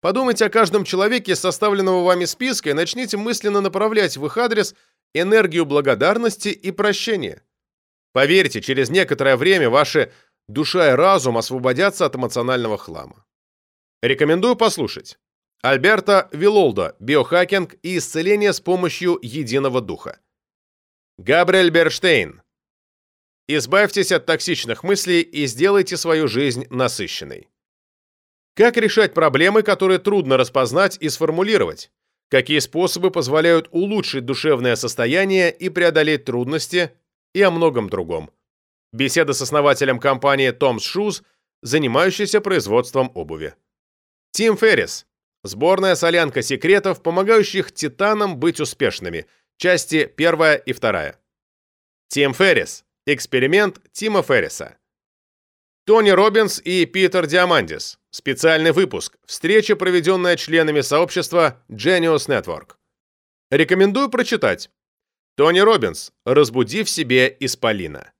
Подумайте о каждом человеке составленного вами списка и начните мысленно направлять в их адрес энергию благодарности и прощения. Поверьте, через некоторое время ваши душа и разум освободятся от эмоционального хлама. Рекомендую послушать. Альберто Вилолдо «Биохакинг и исцеление с помощью единого духа». Габриэль Берштейн. Избавьтесь от токсичных мыслей и сделайте свою жизнь насыщенной. Как решать проблемы, которые трудно распознать и сформулировать? Какие способы позволяют улучшить душевное состояние и преодолеть трудности и о многом другом. Беседа с основателем компании Tom's Shoes, занимающейся производством обуви. Тим Феррис. Сборная солянка секретов, помогающих титанам быть успешными. Части 1 и 2. Тим Феррис. Эксперимент Тима Ферриса. Тони Робинс и Питер Диамандис. Специальный выпуск. Встреча, проведенная членами сообщества Genius Network. Рекомендую прочитать. Тони Робинс. Разбуди в себе исполина.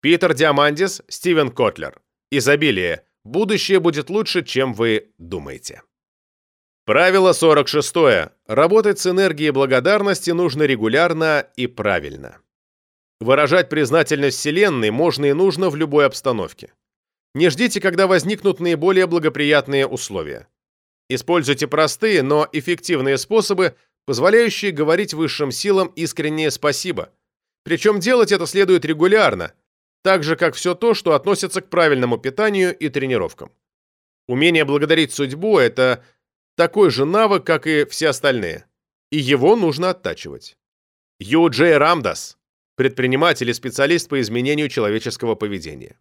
Питер Диамандис, Стивен Котлер. Изобилие. Будущее будет лучше, чем вы думаете. Правило 46. Работать с энергией благодарности нужно регулярно и правильно. Выражать признательность Вселенной можно и нужно в любой обстановке. Не ждите, когда возникнут наиболее благоприятные условия. Используйте простые, но эффективные способы, позволяющие говорить высшим силам искреннее спасибо. Причем делать это следует регулярно, так же, как все то, что относится к правильному питанию и тренировкам. Умение благодарить судьбу – это такой же навык, как и все остальные. И его нужно оттачивать. Ю Джей Рамдас предприниматель и специалист по изменению человеческого поведения.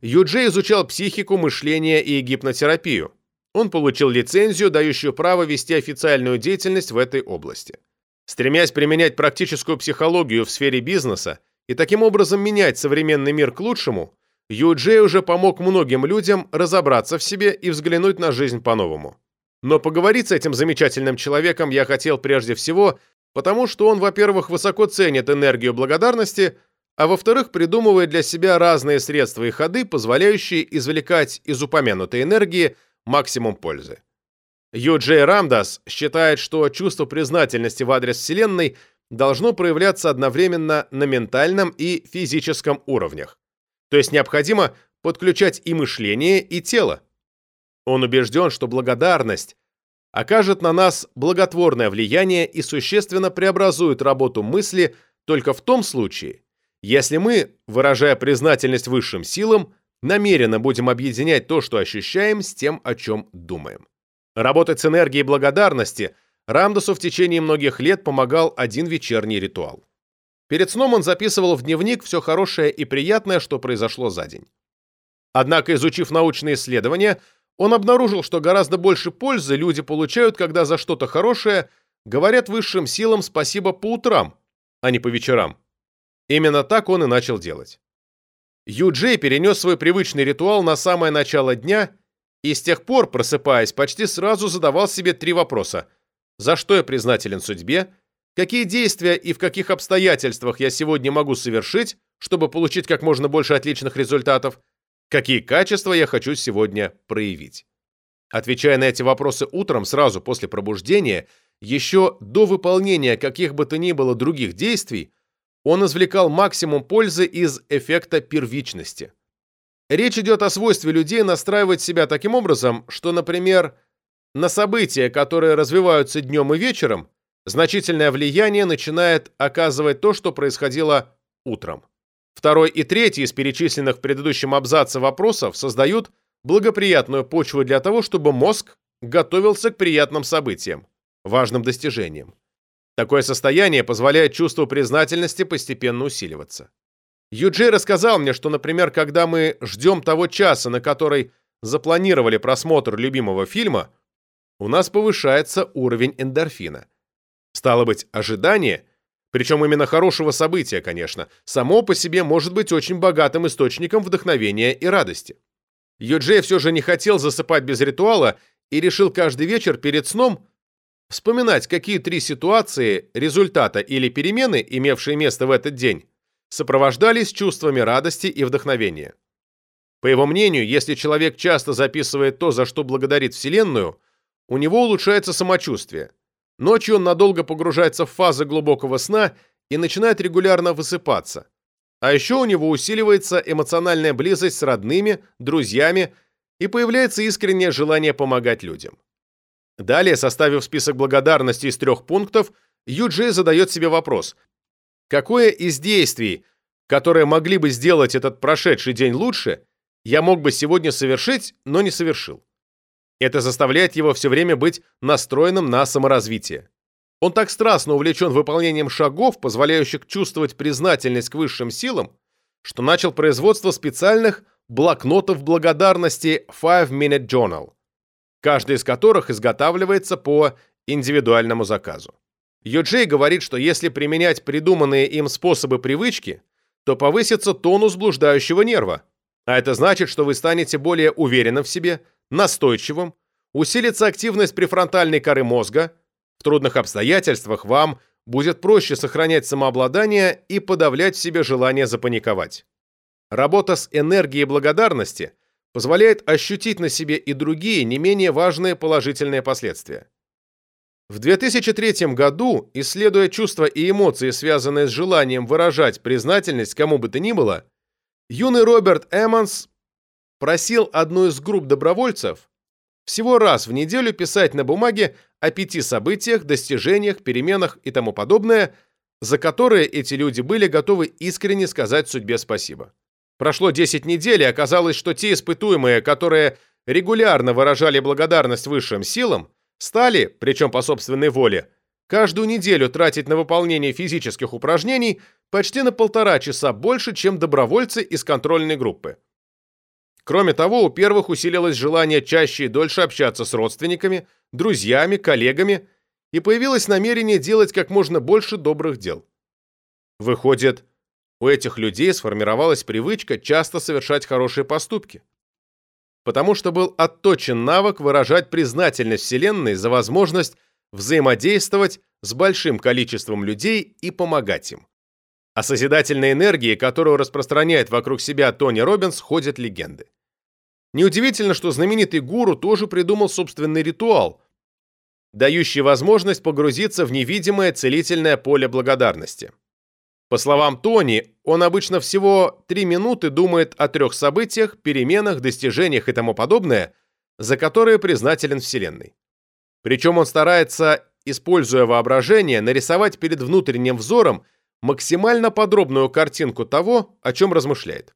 Юджей изучал психику, мышление и гипнотерапию. Он получил лицензию, дающую право вести официальную деятельность в этой области. Стремясь применять практическую психологию в сфере бизнеса и таким образом менять современный мир к лучшему, Юджей уже помог многим людям разобраться в себе и взглянуть на жизнь по-новому. Но поговорить с этим замечательным человеком я хотел прежде всего потому что он, во-первых, высоко ценит энергию благодарности, а во-вторых, придумывает для себя разные средства и ходы, позволяющие извлекать из упомянутой энергии максимум пользы. Ю Джей Рамдас считает, что чувство признательности в адрес Вселенной должно проявляться одновременно на ментальном и физическом уровнях. То есть необходимо подключать и мышление, и тело. Он убежден, что благодарность окажет на нас благотворное влияние и существенно преобразует работу мысли только в том случае, если мы, выражая признательность высшим силам, намеренно будем объединять то, что ощущаем, с тем, о чем думаем. Работать с энергией благодарности Рамдосу в течение многих лет помогал один вечерний ритуал. Перед сном он записывал в дневник все хорошее и приятное, что произошло за день. Однако, изучив научные исследования, он обнаружил, что гораздо больше пользы люди получают, когда за что-то хорошее говорят высшим силам спасибо по утрам, а не по вечерам. Именно так он и начал делать. Ю-Джей перенес свой привычный ритуал на самое начало дня и с тех пор, просыпаясь, почти сразу задавал себе три вопроса. За что я признателен судьбе? Какие действия и в каких обстоятельствах я сегодня могу совершить, чтобы получить как можно больше отличных результатов? Какие качества я хочу сегодня проявить? Отвечая на эти вопросы утром, сразу после пробуждения, еще до выполнения каких бы то ни было других действий, он извлекал максимум пользы из эффекта первичности. Речь идет о свойстве людей настраивать себя таким образом, что, например, на события, которые развиваются днем и вечером, значительное влияние начинает оказывать то, что происходило утром. Второй и третий из перечисленных в предыдущем абзаце вопросов создают благоприятную почву для того, чтобы мозг готовился к приятным событиям, важным достижениям. Такое состояние позволяет чувству признательности постепенно усиливаться. Юджей рассказал мне, что, например, когда мы ждем того часа, на который запланировали просмотр любимого фильма, у нас повышается уровень эндорфина. Стало быть, ожидание, причем именно хорошего события, конечно, само по себе может быть очень богатым источником вдохновения и радости. Юджей все же не хотел засыпать без ритуала и решил каждый вечер перед сном вспоминать, какие три ситуации, результата или перемены, имевшие место в этот день, сопровождались чувствами радости и вдохновения. По его мнению, если человек часто записывает то, за что благодарит Вселенную, у него улучшается самочувствие. Ночью он надолго погружается в фазы глубокого сна и начинает регулярно высыпаться. А еще у него усиливается эмоциональная близость с родными, друзьями и появляется искреннее желание помогать людям. Далее, составив список благодарности из трех пунктов, Юджи задает себе вопрос, какое из действий, которые могли бы сделать этот прошедший день лучше, я мог бы сегодня совершить, но не совершил. Это заставляет его все время быть настроенным на саморазвитие. Он так страстно увлечен выполнением шагов, позволяющих чувствовать признательность к высшим силам, что начал производство специальных блокнотов благодарности Five Minute Journal, каждый из которых изготавливается по индивидуальному заказу. Йоджей говорит, что если применять придуманные им способы привычки, то повысится тонус блуждающего нерва, а это значит, что вы станете более уверенным в себе, настойчивым, усилится активность префронтальной коры мозга, в трудных обстоятельствах вам будет проще сохранять самообладание и подавлять в себе желание запаниковать. Работа с энергией благодарности позволяет ощутить на себе и другие не менее важные положительные последствия. В 2003 году, исследуя чувства и эмоции, связанные с желанием выражать признательность кому бы то ни было, юный Роберт Эммонс просил одну из групп добровольцев всего раз в неделю писать на бумаге о пяти событиях, достижениях, переменах и тому подобное, за которые эти люди были готовы искренне сказать судьбе спасибо. Прошло 10 недель, и оказалось, что те испытуемые, которые регулярно выражали благодарность высшим силам, стали, причем по собственной воле, каждую неделю тратить на выполнение физических упражнений почти на полтора часа больше, чем добровольцы из контрольной группы. Кроме того, у первых усилилось желание чаще и дольше общаться с родственниками, друзьями, коллегами, и появилось намерение делать как можно больше добрых дел. Выходит, у этих людей сформировалась привычка часто совершать хорошие поступки. Потому что был отточен навык выражать признательность Вселенной за возможность взаимодействовать с большим количеством людей и помогать им. О созидательной энергии, которую распространяет вокруг себя Тони Робинс, ходят легенды. Неудивительно, что знаменитый гуру тоже придумал собственный ритуал, дающий возможность погрузиться в невидимое целительное поле благодарности. По словам Тони, он обычно всего три минуты думает о трех событиях, переменах, достижениях и тому подобное, за которые признателен Вселенной. Причем он старается, используя воображение, нарисовать перед внутренним взором максимально подробную картинку того, о чем размышляет.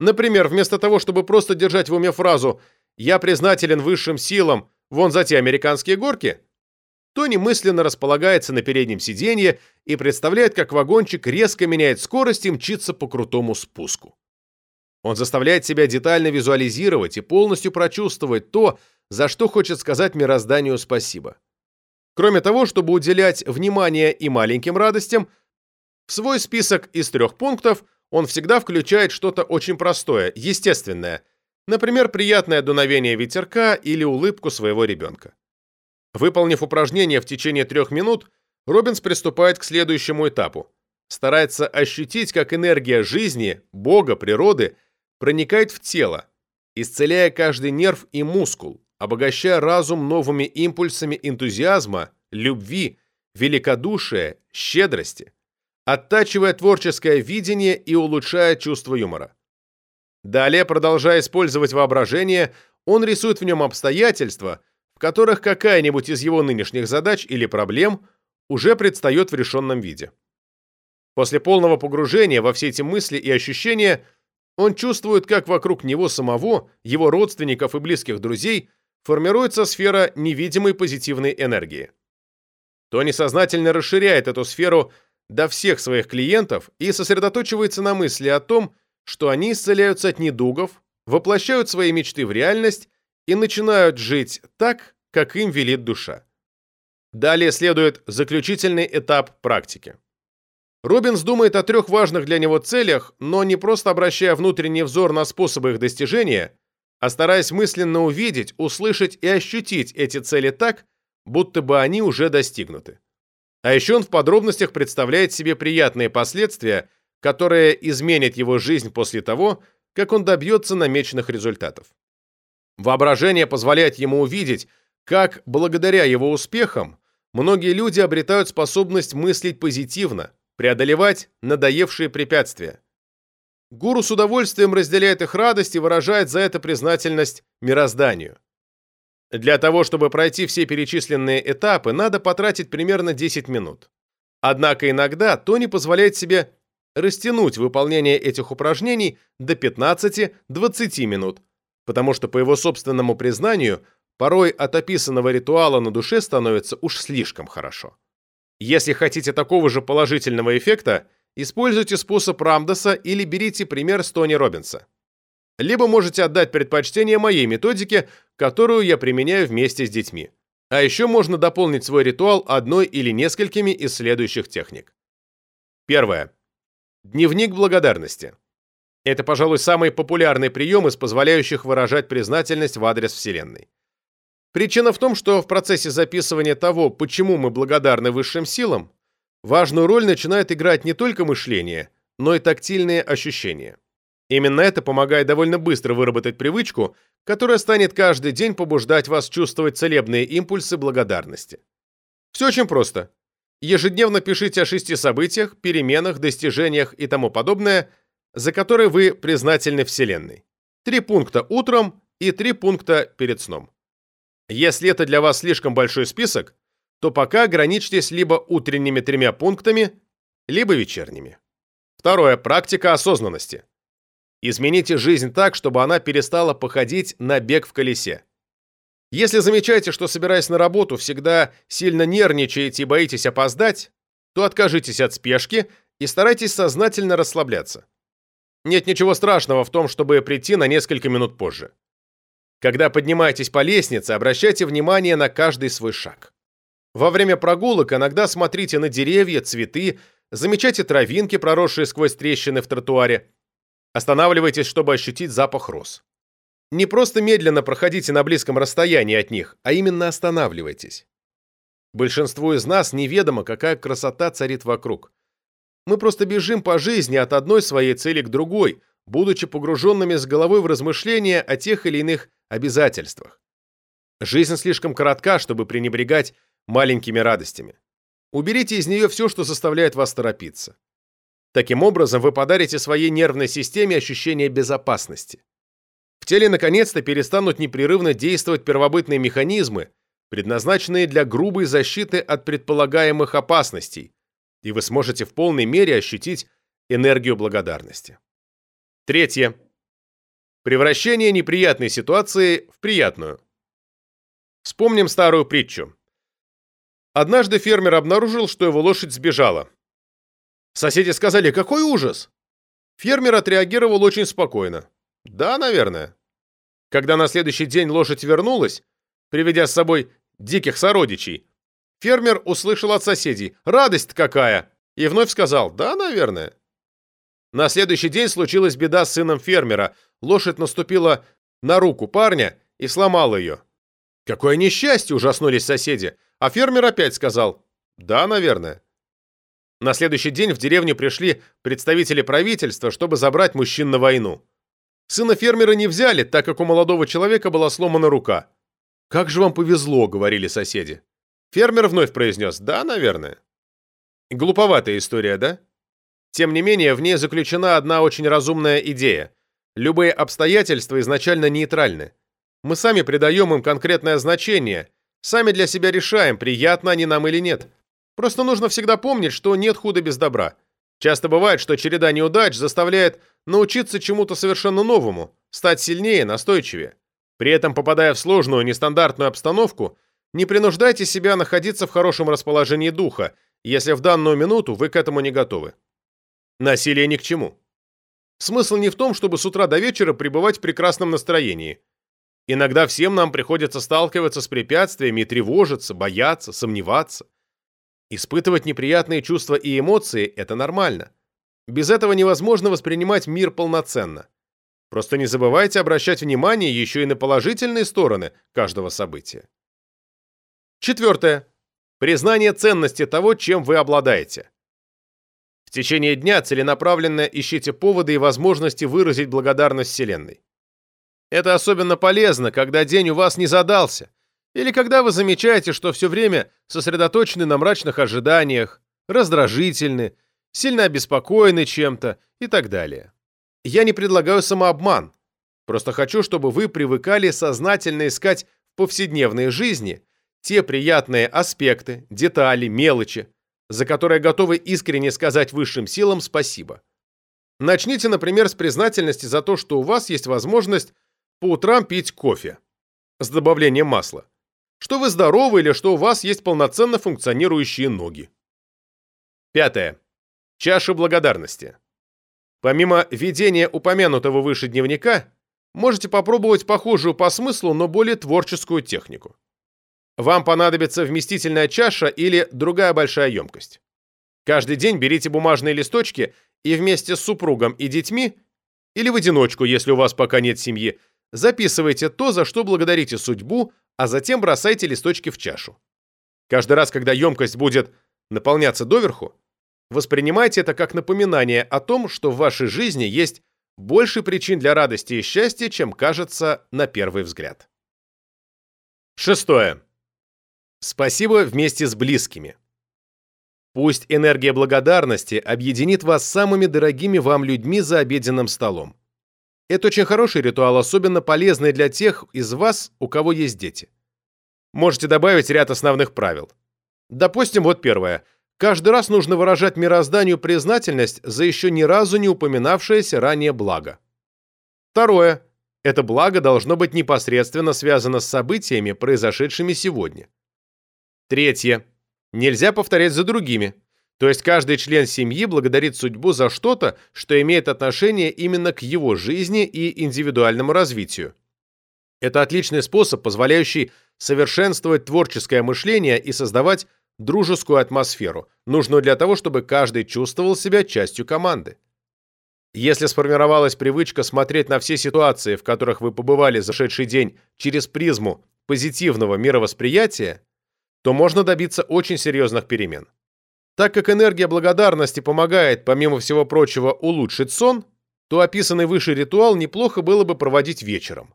Например, вместо того, чтобы просто держать в уме фразу «я признателен высшим силам, вон за те американские горки», Тони мысленно располагается на переднем сиденье и представляет, как вагончик резко меняет скорость и мчится по крутому спуску. Он заставляет себя детально визуализировать и полностью прочувствовать то, за что хочет сказать мирозданию спасибо. Кроме того, чтобы уделять внимание и маленьким радостям, в свой список из трех пунктов он всегда включает что-то очень простое, естественное, например, приятное дуновение ветерка или улыбку своего ребенка. Выполнив упражнение в течение трех минут, Робинс приступает к следующему этапу. Старается ощутить, как энергия жизни, Бога, природы проникает в тело, исцеляя каждый нерв и мускул, обогащая разум новыми импульсами энтузиазма, любви, великодушия, щедрости оттачивая творческое видение и улучшая чувство юмора. Далее, продолжая использовать воображение, он рисует в нем обстоятельства, в которых какая-нибудь из его нынешних задач или проблем уже предстает в решенном виде. После полного погружения во все эти мысли и ощущения он чувствует, как вокруг него самого, его родственников и близких друзей формируется сфера невидимой позитивной энергии. Тони сознательно расширяет эту сферу до всех своих клиентов и сосредоточивается на мысли о том, что они исцеляются от недугов, воплощают свои мечты в реальность и начинают жить так, как им велит душа. Далее следует заключительный этап практики. Робинс думает о трех важных для него целях, но не просто обращая внутренний взор на способы их достижения, а стараясь мысленно увидеть, услышать и ощутить эти цели так, будто бы они уже достигнуты. А еще он в подробностях представляет себе приятные последствия, которые изменят его жизнь после того, как он добьется намеченных результатов. Воображение позволяет ему увидеть, как, благодаря его успехам, многие люди обретают способность мыслить позитивно, преодолевать надоевшие препятствия. Гуру с удовольствием разделяет их радость и выражает за это признательность мирозданию. Для того, чтобы пройти все перечисленные этапы, надо потратить примерно 10 минут. Однако иногда Тони позволяет себе растянуть выполнение этих упражнений до 15-20 минут, потому что, по его собственному признанию, порой от описанного ритуала на душе становится уж слишком хорошо. Если хотите такого же положительного эффекта, используйте способ Рамдаса или берите пример с Тони Робинса. Либо можете отдать предпочтение моей методике, которую я применяю вместе с детьми. А еще можно дополнить свой ритуал одной или несколькими из следующих техник. Первое. Дневник благодарности. Это, пожалуй, самый популярный прием из позволяющих выражать признательность в адрес Вселенной. Причина в том, что в процессе записывания того, почему мы благодарны высшим силам, важную роль начинает играть не только мышление, но и тактильные ощущения. Именно это помогает довольно быстро выработать привычку, которая станет каждый день побуждать вас чувствовать целебные импульсы благодарности. Все очень просто. Ежедневно пишите о шести событиях, переменах, достижениях и тому подобное, за которые вы признательны Вселенной. Три пункта утром и три пункта перед сном. Если это для вас слишком большой список, то пока ограничьтесь либо утренними тремя пунктами, либо вечерними. Второе. Практика осознанности. Измените жизнь так, чтобы она перестала походить на бег в колесе. Если замечаете, что, собираясь на работу, всегда сильно нервничаете и боитесь опоздать, то откажитесь от спешки и старайтесь сознательно расслабляться. Нет ничего страшного в том, чтобы прийти на несколько минут позже. Когда поднимаетесь по лестнице, обращайте внимание на каждый свой шаг. Во время прогулок иногда смотрите на деревья, цветы, замечайте травинки, проросшие сквозь трещины в тротуаре. Останавливайтесь, чтобы ощутить запах роз. Не просто медленно проходите на близком расстоянии от них, а именно останавливайтесь. Большинству из нас неведомо, какая красота царит вокруг. Мы просто бежим по жизни от одной своей цели к другой, будучи погруженными с головой в размышления о тех или иных обязательствах. Жизнь слишком коротка, чтобы пренебрегать маленькими радостями. Уберите из нее все, что заставляет вас торопиться. Таким образом, вы подарите своей нервной системе ощущение безопасности. В теле наконец-то перестанут непрерывно действовать первобытные механизмы, предназначенные для грубой защиты от предполагаемых опасностей, и вы сможете в полной мере ощутить энергию благодарности. Третье. Превращение неприятной ситуации в приятную. Вспомним старую притчу. Однажды фермер обнаружил, что его лошадь сбежала. Соседи сказали «Какой ужас!» Фермер отреагировал очень спокойно. Да, наверное. Когда на следующий день лошадь вернулась, приведя с собой диких сородичей, фермер услышал от соседей «Радость какая!» и вновь сказал «Да, наверное». На следующий день случилась беда с сыном фермера. Лошадь наступила на руку парня и сломала ее. «Какое несчастье!» – ужаснулись соседи. А фермер опять сказал «Да, наверное». На следующий день в деревню пришли представители правительства, чтобы забрать мужчин на войну. Сына фермера не взяли, так как у молодого человека была сломана рука. «Как же вам повезло», — говорили соседи. Фермер вновь произнес «Да, наверное». Глуповатая история, да? Тем не менее, в ней заключена одна очень разумная идея. Любые обстоятельства изначально нейтральны. Мы сами придаем им конкретное значение, сами для себя решаем, приятно они нам или нет. Просто нужно всегда помнить, что нет худа без добра. Часто бывает, что череда неудач заставляет научиться чему-то совершенно новому, стать сильнее, настойчивее. При этом, попадая в сложную, нестандартную обстановку, Не принуждайте себя находиться в хорошем расположении духа, если в данную минуту вы к этому не готовы. Насилие ни к чему. Смысл не в том, чтобы с утра до вечера пребывать в прекрасном настроении. Иногда всем нам приходится сталкиваться с препятствиями и тревожиться, бояться, сомневаться. Испытывать неприятные чувства и эмоции – это нормально. Без этого невозможно воспринимать мир полноценно. Просто не забывайте обращать внимание еще и на положительные стороны каждого события. Четвертое. Признание ценности того, чем вы обладаете. В течение дня целенаправленно ищите поводы и возможности выразить благодарность Вселенной. Это особенно полезно, когда день у вас не задался, или когда вы замечаете, что все время сосредоточены на мрачных ожиданиях, раздражительны, сильно обеспокоены чем-то и так далее. Я не предлагаю самообман, просто хочу, чтобы вы привыкали сознательно искать в повседневной жизни те приятные аспекты, детали, мелочи, за которые готовы искренне сказать высшим силам спасибо. Начните, например, с признательности за то, что у вас есть возможность по утрам пить кофе с добавлением масла, что вы здоровы или что у вас есть полноценно функционирующие ноги. Пятое. Чаша благодарности. Помимо ведения упомянутого выше дневника, можете попробовать похожую по смыслу, но более творческую технику. Вам понадобится вместительная чаша или другая большая емкость. Каждый день берите бумажные листочки и вместе с супругом и детьми, или в одиночку, если у вас пока нет семьи, записывайте то, за что благодарите судьбу, а затем бросайте листочки в чашу. Каждый раз, когда емкость будет наполняться доверху, воспринимайте это как напоминание о том, что в вашей жизни есть больше причин для радости и счастья, чем кажется на первый взгляд. Шестое. Спасибо вместе с близкими. Пусть энергия благодарности объединит вас с самыми дорогими вам людьми за обеденным столом. Это очень хороший ритуал, особенно полезный для тех из вас, у кого есть дети. Можете добавить ряд основных правил. Допустим, вот первое. Каждый раз нужно выражать мирозданию признательность за еще ни разу не упоминавшееся ранее благо. Второе. Это благо должно быть непосредственно связано с событиями, произошедшими сегодня. Третье. Нельзя повторять за другими. То есть каждый член семьи благодарит судьбу за что-то, что имеет отношение именно к его жизни и индивидуальному развитию. Это отличный способ, позволяющий совершенствовать творческое мышление и создавать дружескую атмосферу, нужную для того, чтобы каждый чувствовал себя частью команды. Если сформировалась привычка смотреть на все ситуации, в которых вы побывали за шедший день через призму позитивного мировосприятия, то можно добиться очень серьезных перемен. Так как энергия благодарности помогает, помимо всего прочего, улучшить сон, то описанный выше ритуал неплохо было бы проводить вечером.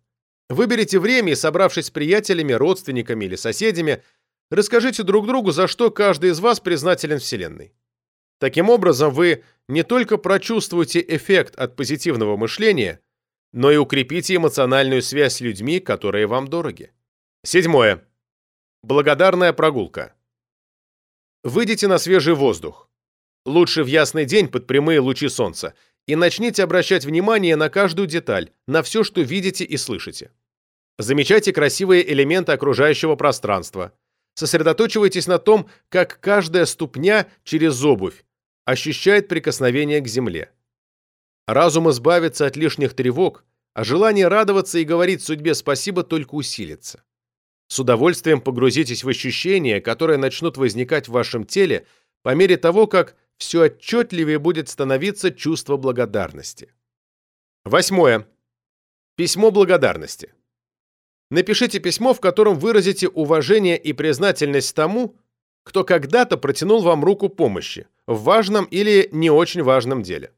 Выберите время и, собравшись с приятелями, родственниками или соседями, расскажите друг другу, за что каждый из вас признателен Вселенной. Таким образом, вы не только прочувствуете эффект от позитивного мышления, но и укрепите эмоциональную связь с людьми, которые вам дороги. Седьмое. Благодарная прогулка. Выйдите на свежий воздух. Лучше в ясный день под прямые лучи солнца. И начните обращать внимание на каждую деталь, на все, что видите и слышите. Замечайте красивые элементы окружающего пространства. Сосредоточивайтесь на том, как каждая ступня через обувь ощущает прикосновение к земле. Разум избавится от лишних тревог, а желание радоваться и говорить судьбе спасибо только усилится. С удовольствием погрузитесь в ощущения, которые начнут возникать в вашем теле по мере того, как все отчетливее будет становиться чувство благодарности. Восьмое. Письмо благодарности. Напишите письмо, в котором выразите уважение и признательность тому, кто когда-то протянул вам руку помощи в важном или не очень важном деле.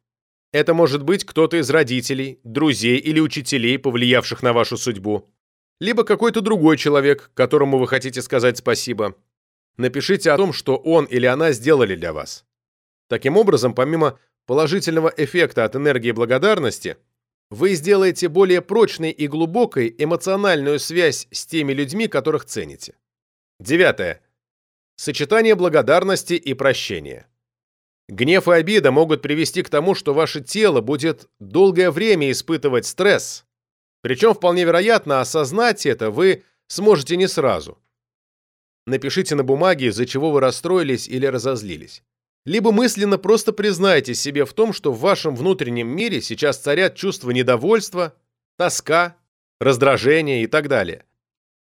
Это может быть кто-то из родителей, друзей или учителей, повлиявших на вашу судьбу либо какой-то другой человек, которому вы хотите сказать спасибо. Напишите о том, что он или она сделали для вас. Таким образом, помимо положительного эффекта от энергии благодарности, вы сделаете более прочной и глубокой эмоциональную связь с теми людьми, которых цените. Девятое. Сочетание благодарности и прощения. Гнев и обида могут привести к тому, что ваше тело будет долгое время испытывать стресс, причем, вполне вероятно, осознать это вы сможете не сразу. напишите на бумаге, из-за чего вы расстроились или разозлились. Либо мысленно просто признайте себе в том, что в вашем внутреннем мире сейчас царят чувства недовольства, тоска, раздражения и так далее.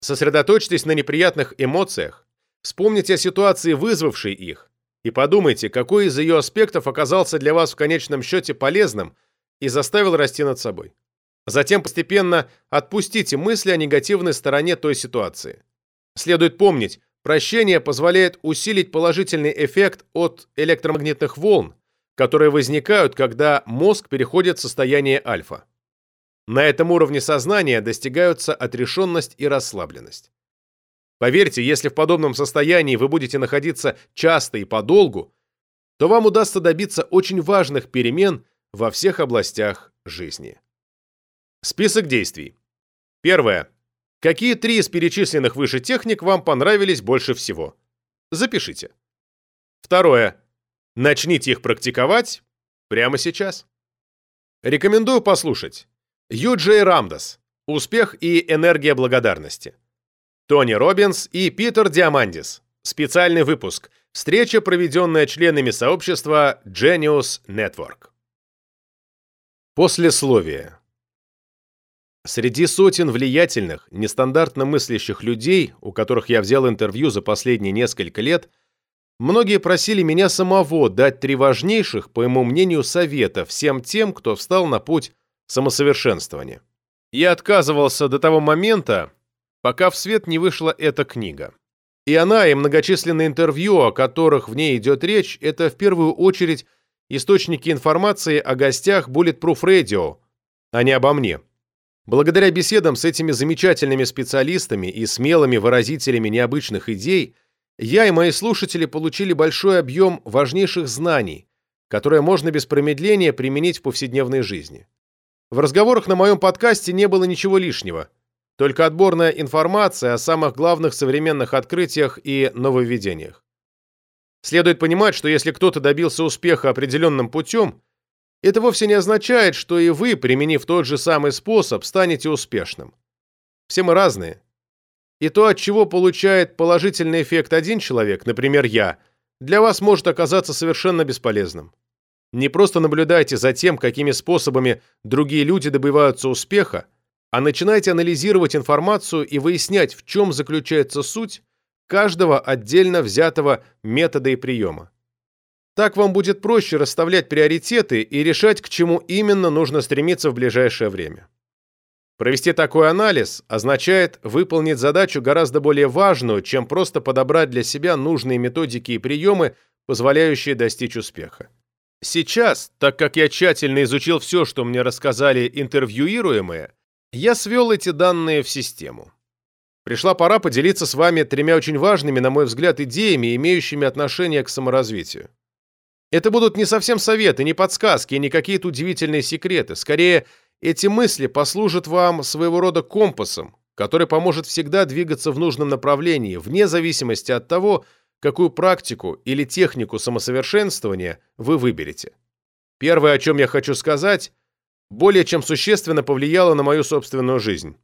Сосредоточьтесь на неприятных эмоциях, вспомните о ситуации, вызвавшей их, и подумайте, какой из ее аспектов оказался для вас в конечном счете полезным и заставил расти над собой. Затем постепенно отпустите мысли о негативной стороне той ситуации. Следует помнить, прощение позволяет усилить положительный эффект от электромагнитных волн, которые возникают, когда мозг переходит в состояние альфа. На этом уровне сознания достигаются отрешенность и расслабленность. Поверьте, если в подобном состоянии вы будете находиться часто и подолгу, то вам удастся добиться очень важных перемен во всех областях жизни. Список действий. Первое. Какие три из перечисленных выше техник вам понравились больше всего? Запишите. Второе. Начните их практиковать прямо сейчас. Рекомендую послушать. Юджей Рамдас. Успех и энергия благодарности. Тони Робинс и Питер Диамандис. Специальный выпуск. Встреча, проведенная членами сообщества Genius Network. Послесловие. Среди сотен влиятельных, нестандартно мыслящих людей, у которых я взял интервью за последние несколько лет, многие просили меня самого дать три важнейших, по моему мнению, совета всем тем, кто встал на путь самосовершенствования. Я отказывался до того момента, пока в свет не вышла эта книга. И она, и многочисленные интервью, о которых в ней идет речь, это в первую очередь источники информации о гостях Bulletproof Radio, а не обо мне. Благодаря беседам с этими замечательными специалистами и смелыми выразителями необычных идей, я и мои слушатели получили большой объем важнейших знаний, которые можно без промедления применить в повседневной жизни. В разговорах на моем подкасте не было ничего лишнего – только отборная информация о самых главных современных открытиях и нововведениях. Следует понимать, что если кто-то добился успеха определенным путем, это вовсе не означает, что и вы, применив тот же самый способ, станете успешным. Все мы разные. И то, от чего получает положительный эффект один человек, например, я, для вас может оказаться совершенно бесполезным. Не просто наблюдайте за тем, какими способами другие люди добиваются успеха, а начинайте анализировать информацию и выяснять, в чем заключается суть каждого отдельно взятого метода и приема. Так вам будет проще расставлять приоритеты и решать, к чему именно нужно стремиться в ближайшее время. Провести такой анализ означает выполнить задачу гораздо более важную, чем просто подобрать для себя нужные методики и приемы, позволяющие достичь успеха. Сейчас, так как я тщательно изучил все, что мне рассказали интервьюируемые, я свел эти данные в систему. Пришла пора поделиться с вами тремя очень важными, на мой взгляд, идеями, имеющими отношение к саморазвитию. Это будут не совсем советы, не подсказки, не какие-то удивительные секреты. Скорее, эти мысли послужат вам своего рода компасом, который поможет всегда двигаться в нужном направлении, вне зависимости от того, какую практику или технику самосовершенствования вы выберете. Первое, о чем я хочу сказать – более чем существенно повлияло на мою собственную жизнь.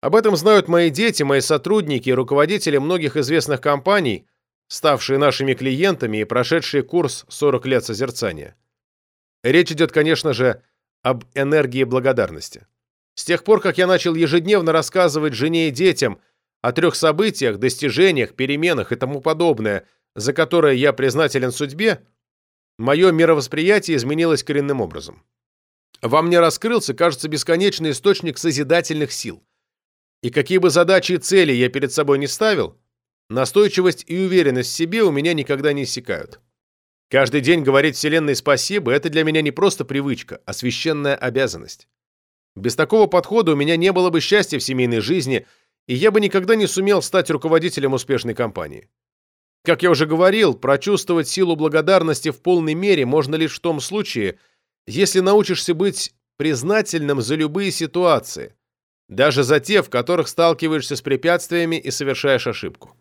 Об этом знают мои дети, мои сотрудники и руководители многих известных компаний, ставшие нашими клиентами и прошедшие курс 40 лет созерцания. Речь идет, конечно же, об энергии благодарности. С тех пор, как я начал ежедневно рассказывать жене и детям о трех событиях, достижениях, переменах и тому подобное, за которое я признателен судьбе, мое мировосприятие изменилось коренным образом. Во мне раскрылся, кажется, бесконечный источник созидательных сил. И какие бы задачи и цели я перед собой не ставил, настойчивость и уверенность в себе у меня никогда не иссякают. Каждый день говорить Вселенной спасибо – это для меня не просто привычка, а священная обязанность. Без такого подхода у меня не было бы счастья в семейной жизни, и я бы никогда не сумел стать руководителем успешной компании. Как я уже говорил, прочувствовать силу благодарности в полной мере можно лишь в том случае – если научишься быть признательным за любые ситуации, даже за те, в которых сталкиваешься с препятствиями и совершаешь ошибку.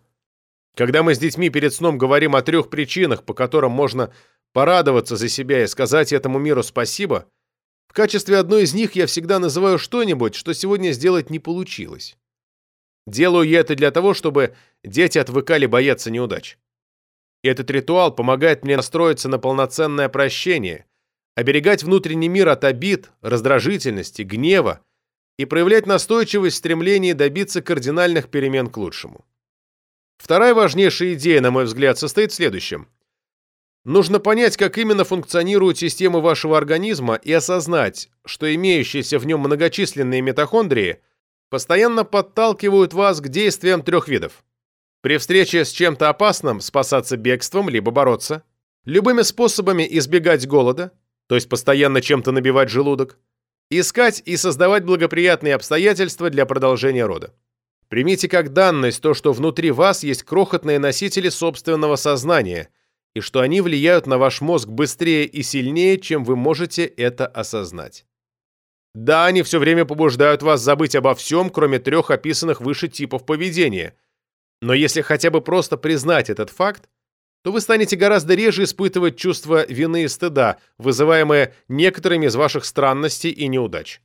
Когда мы с детьми перед сном говорим о трех причинах, по которым можно порадоваться за себя и сказать этому миру спасибо, в качестве одной из них я всегда называю что-нибудь, что сегодня сделать не получилось. Делаю я это для того, чтобы дети отвыкали бояться неудач. Этот ритуал помогает мне настроиться на полноценное прощение, оберегать внутренний мир от обид, раздражительности, гнева и проявлять настойчивость в стремлении добиться кардинальных перемен к лучшему. Вторая важнейшая идея, на мой взгляд, состоит в следующем. Нужно понять, как именно функционируют системы вашего организма и осознать, что имеющиеся в нем многочисленные митохондрии постоянно подталкивают вас к действиям трех видов. При встрече с чем-то опасным спасаться бегством, либо бороться. Любыми способами избегать голода, то есть постоянно чем-то набивать желудок. Искать и создавать благоприятные обстоятельства для продолжения рода. Примите как данность то, что внутри вас есть крохотные носители собственного сознания, и что они влияют на ваш мозг быстрее и сильнее, чем вы можете это осознать. Да, они все время побуждают вас забыть обо всем, кроме трех описанных выше типов поведения. Но если хотя бы просто признать этот факт, то вы станете гораздо реже испытывать чувство вины и стыда, вызываемое некоторыми из ваших странностей и неудач.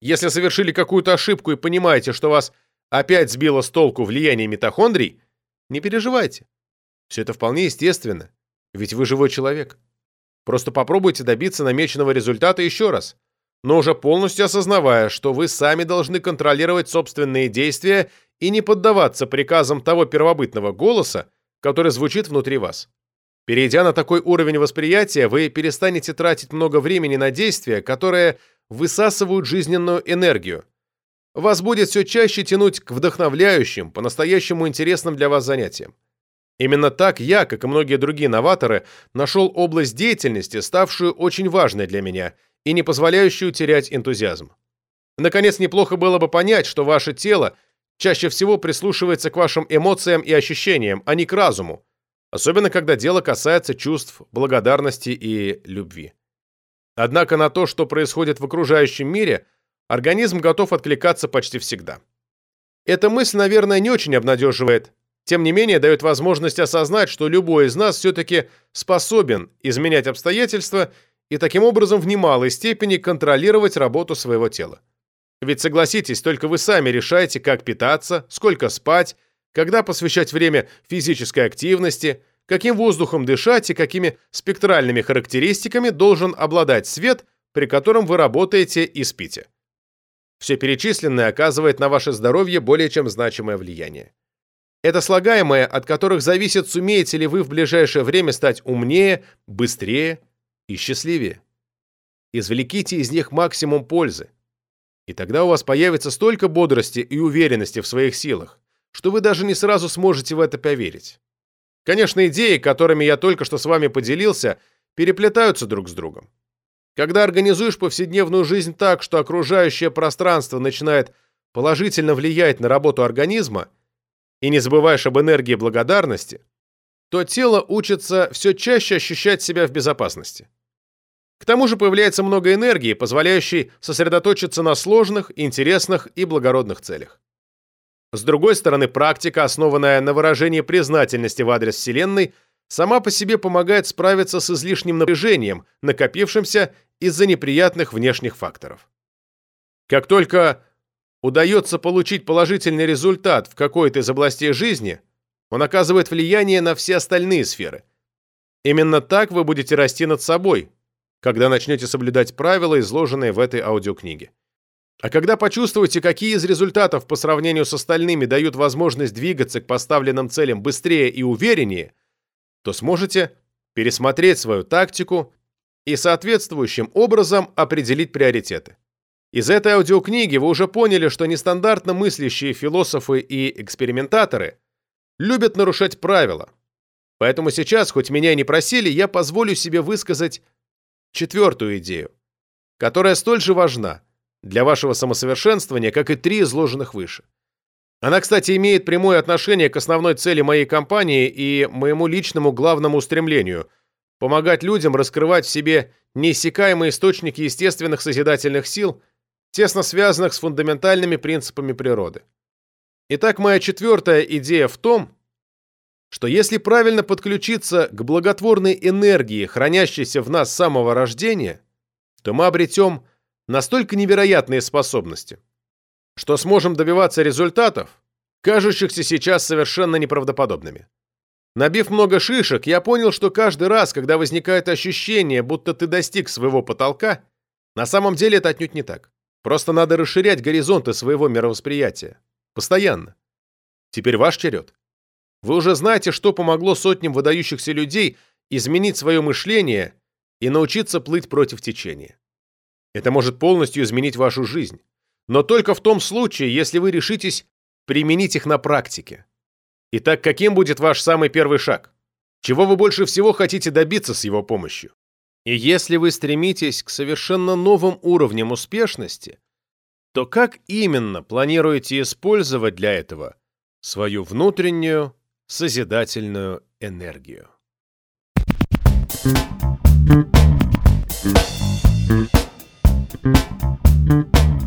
Если совершили какую-то ошибку и понимаете, что вас опять сбило с толку влияние митохондрий, не переживайте. Все это вполне естественно, ведь вы живой человек. Просто попробуйте добиться намеченного результата еще раз, но уже полностью осознавая, что вы сами должны контролировать собственные действия и не поддаваться приказам того первобытного голоса, который звучит внутри вас. Перейдя на такой уровень восприятия, вы перестанете тратить много времени на действия, которые высасывают жизненную энергию. Вас будет все чаще тянуть к вдохновляющим, по-настоящему интересным для вас занятиям. Именно так я, как и многие другие новаторы, нашел область деятельности, ставшую очень важной для меня и не позволяющую терять энтузиазм. Наконец, неплохо было бы понять, что ваше тело чаще всего прислушивается к вашим эмоциям и ощущениям, а не к разуму, особенно когда дело касается чувств благодарности и любви. Однако на то, что происходит в окружающем мире, организм готов откликаться почти всегда. Эта мысль, наверное, не очень обнадеживает, тем не менее дает возможность осознать, что любой из нас все-таки способен изменять обстоятельства и таким образом в немалой степени контролировать работу своего тела. Ведь согласитесь, только вы сами решаете, как питаться, сколько спать, когда посвящать время физической активности, каким воздухом дышать и какими спектральными характеристиками должен обладать свет, при котором вы работаете и спите. Все перечисленное оказывает на ваше здоровье более чем значимое влияние. Это слагаемое, от которых зависит, сумеете ли вы в ближайшее время стать умнее, быстрее и счастливее. Извлеките из них максимум пользы. И тогда у вас появится столько бодрости и уверенности в своих силах, что вы даже не сразу сможете в это поверить. Конечно, идеи, которыми я только что с вами поделился, переплетаются друг с другом. Когда организуешь повседневную жизнь так, что окружающее пространство начинает положительно влиять на работу организма, и не забываешь об энергии благодарности, то тело учится все чаще ощущать себя в безопасности. К тому же появляется много энергии, позволяющей сосредоточиться на сложных, интересных и благородных целях. С другой стороны, практика, основанная на выражении признательности в адрес Вселенной, сама по себе помогает справиться с излишним напряжением, накопившимся из-за неприятных внешних факторов. Как только удается получить положительный результат в какой-то из областей жизни, он оказывает влияние на все остальные сферы. Именно так вы будете расти над собой, когда начнете соблюдать правила, изложенные в этой аудиокниге. А когда почувствуете, какие из результатов по сравнению с остальными дают возможность двигаться к поставленным целям быстрее и увереннее, то сможете пересмотреть свою тактику и соответствующим образом определить приоритеты. Из этой аудиокниги вы уже поняли, что нестандартно мыслящие философы и экспериментаторы любят нарушать правила. Поэтому сейчас, хоть меня и не просили, я позволю себе высказать четвертую идею, которая столь же важна – для вашего самосовершенствования, как и три изложенных выше. Она, кстати, имеет прямое отношение к основной цели моей компании и моему личному главному устремлению – помогать людям раскрывать в себе неиссякаемые источники естественных созидательных сил, тесно связанных с фундаментальными принципами природы. Итак, моя четвертая идея в том, что если правильно подключиться к благотворной энергии, хранящейся в нас с самого рождения, то мы обретем настолько невероятные способности, что сможем добиваться результатов, кажущихся сейчас совершенно неправдоподобными. Набив много шишек, я понял, что каждый раз, когда возникает ощущение, будто ты достиг своего потолка, на самом деле это отнюдь не так. Просто надо расширять горизонты своего мировосприятия. Постоянно. Теперь ваш черед. Вы уже знаете, что помогло сотням выдающихся людей изменить свое мышление и научиться плыть против течения. Это может полностью изменить вашу жизнь. Но только в том случае, если вы решитесь применить их на практике. Итак, каким будет ваш самый первый шаг? Чего вы больше всего хотите добиться с его помощью? И если вы стремитесь к совершенно новым уровням успешности, то как именно планируете использовать для этого свою внутреннюю созидательную энергию? Thank you. Thank you.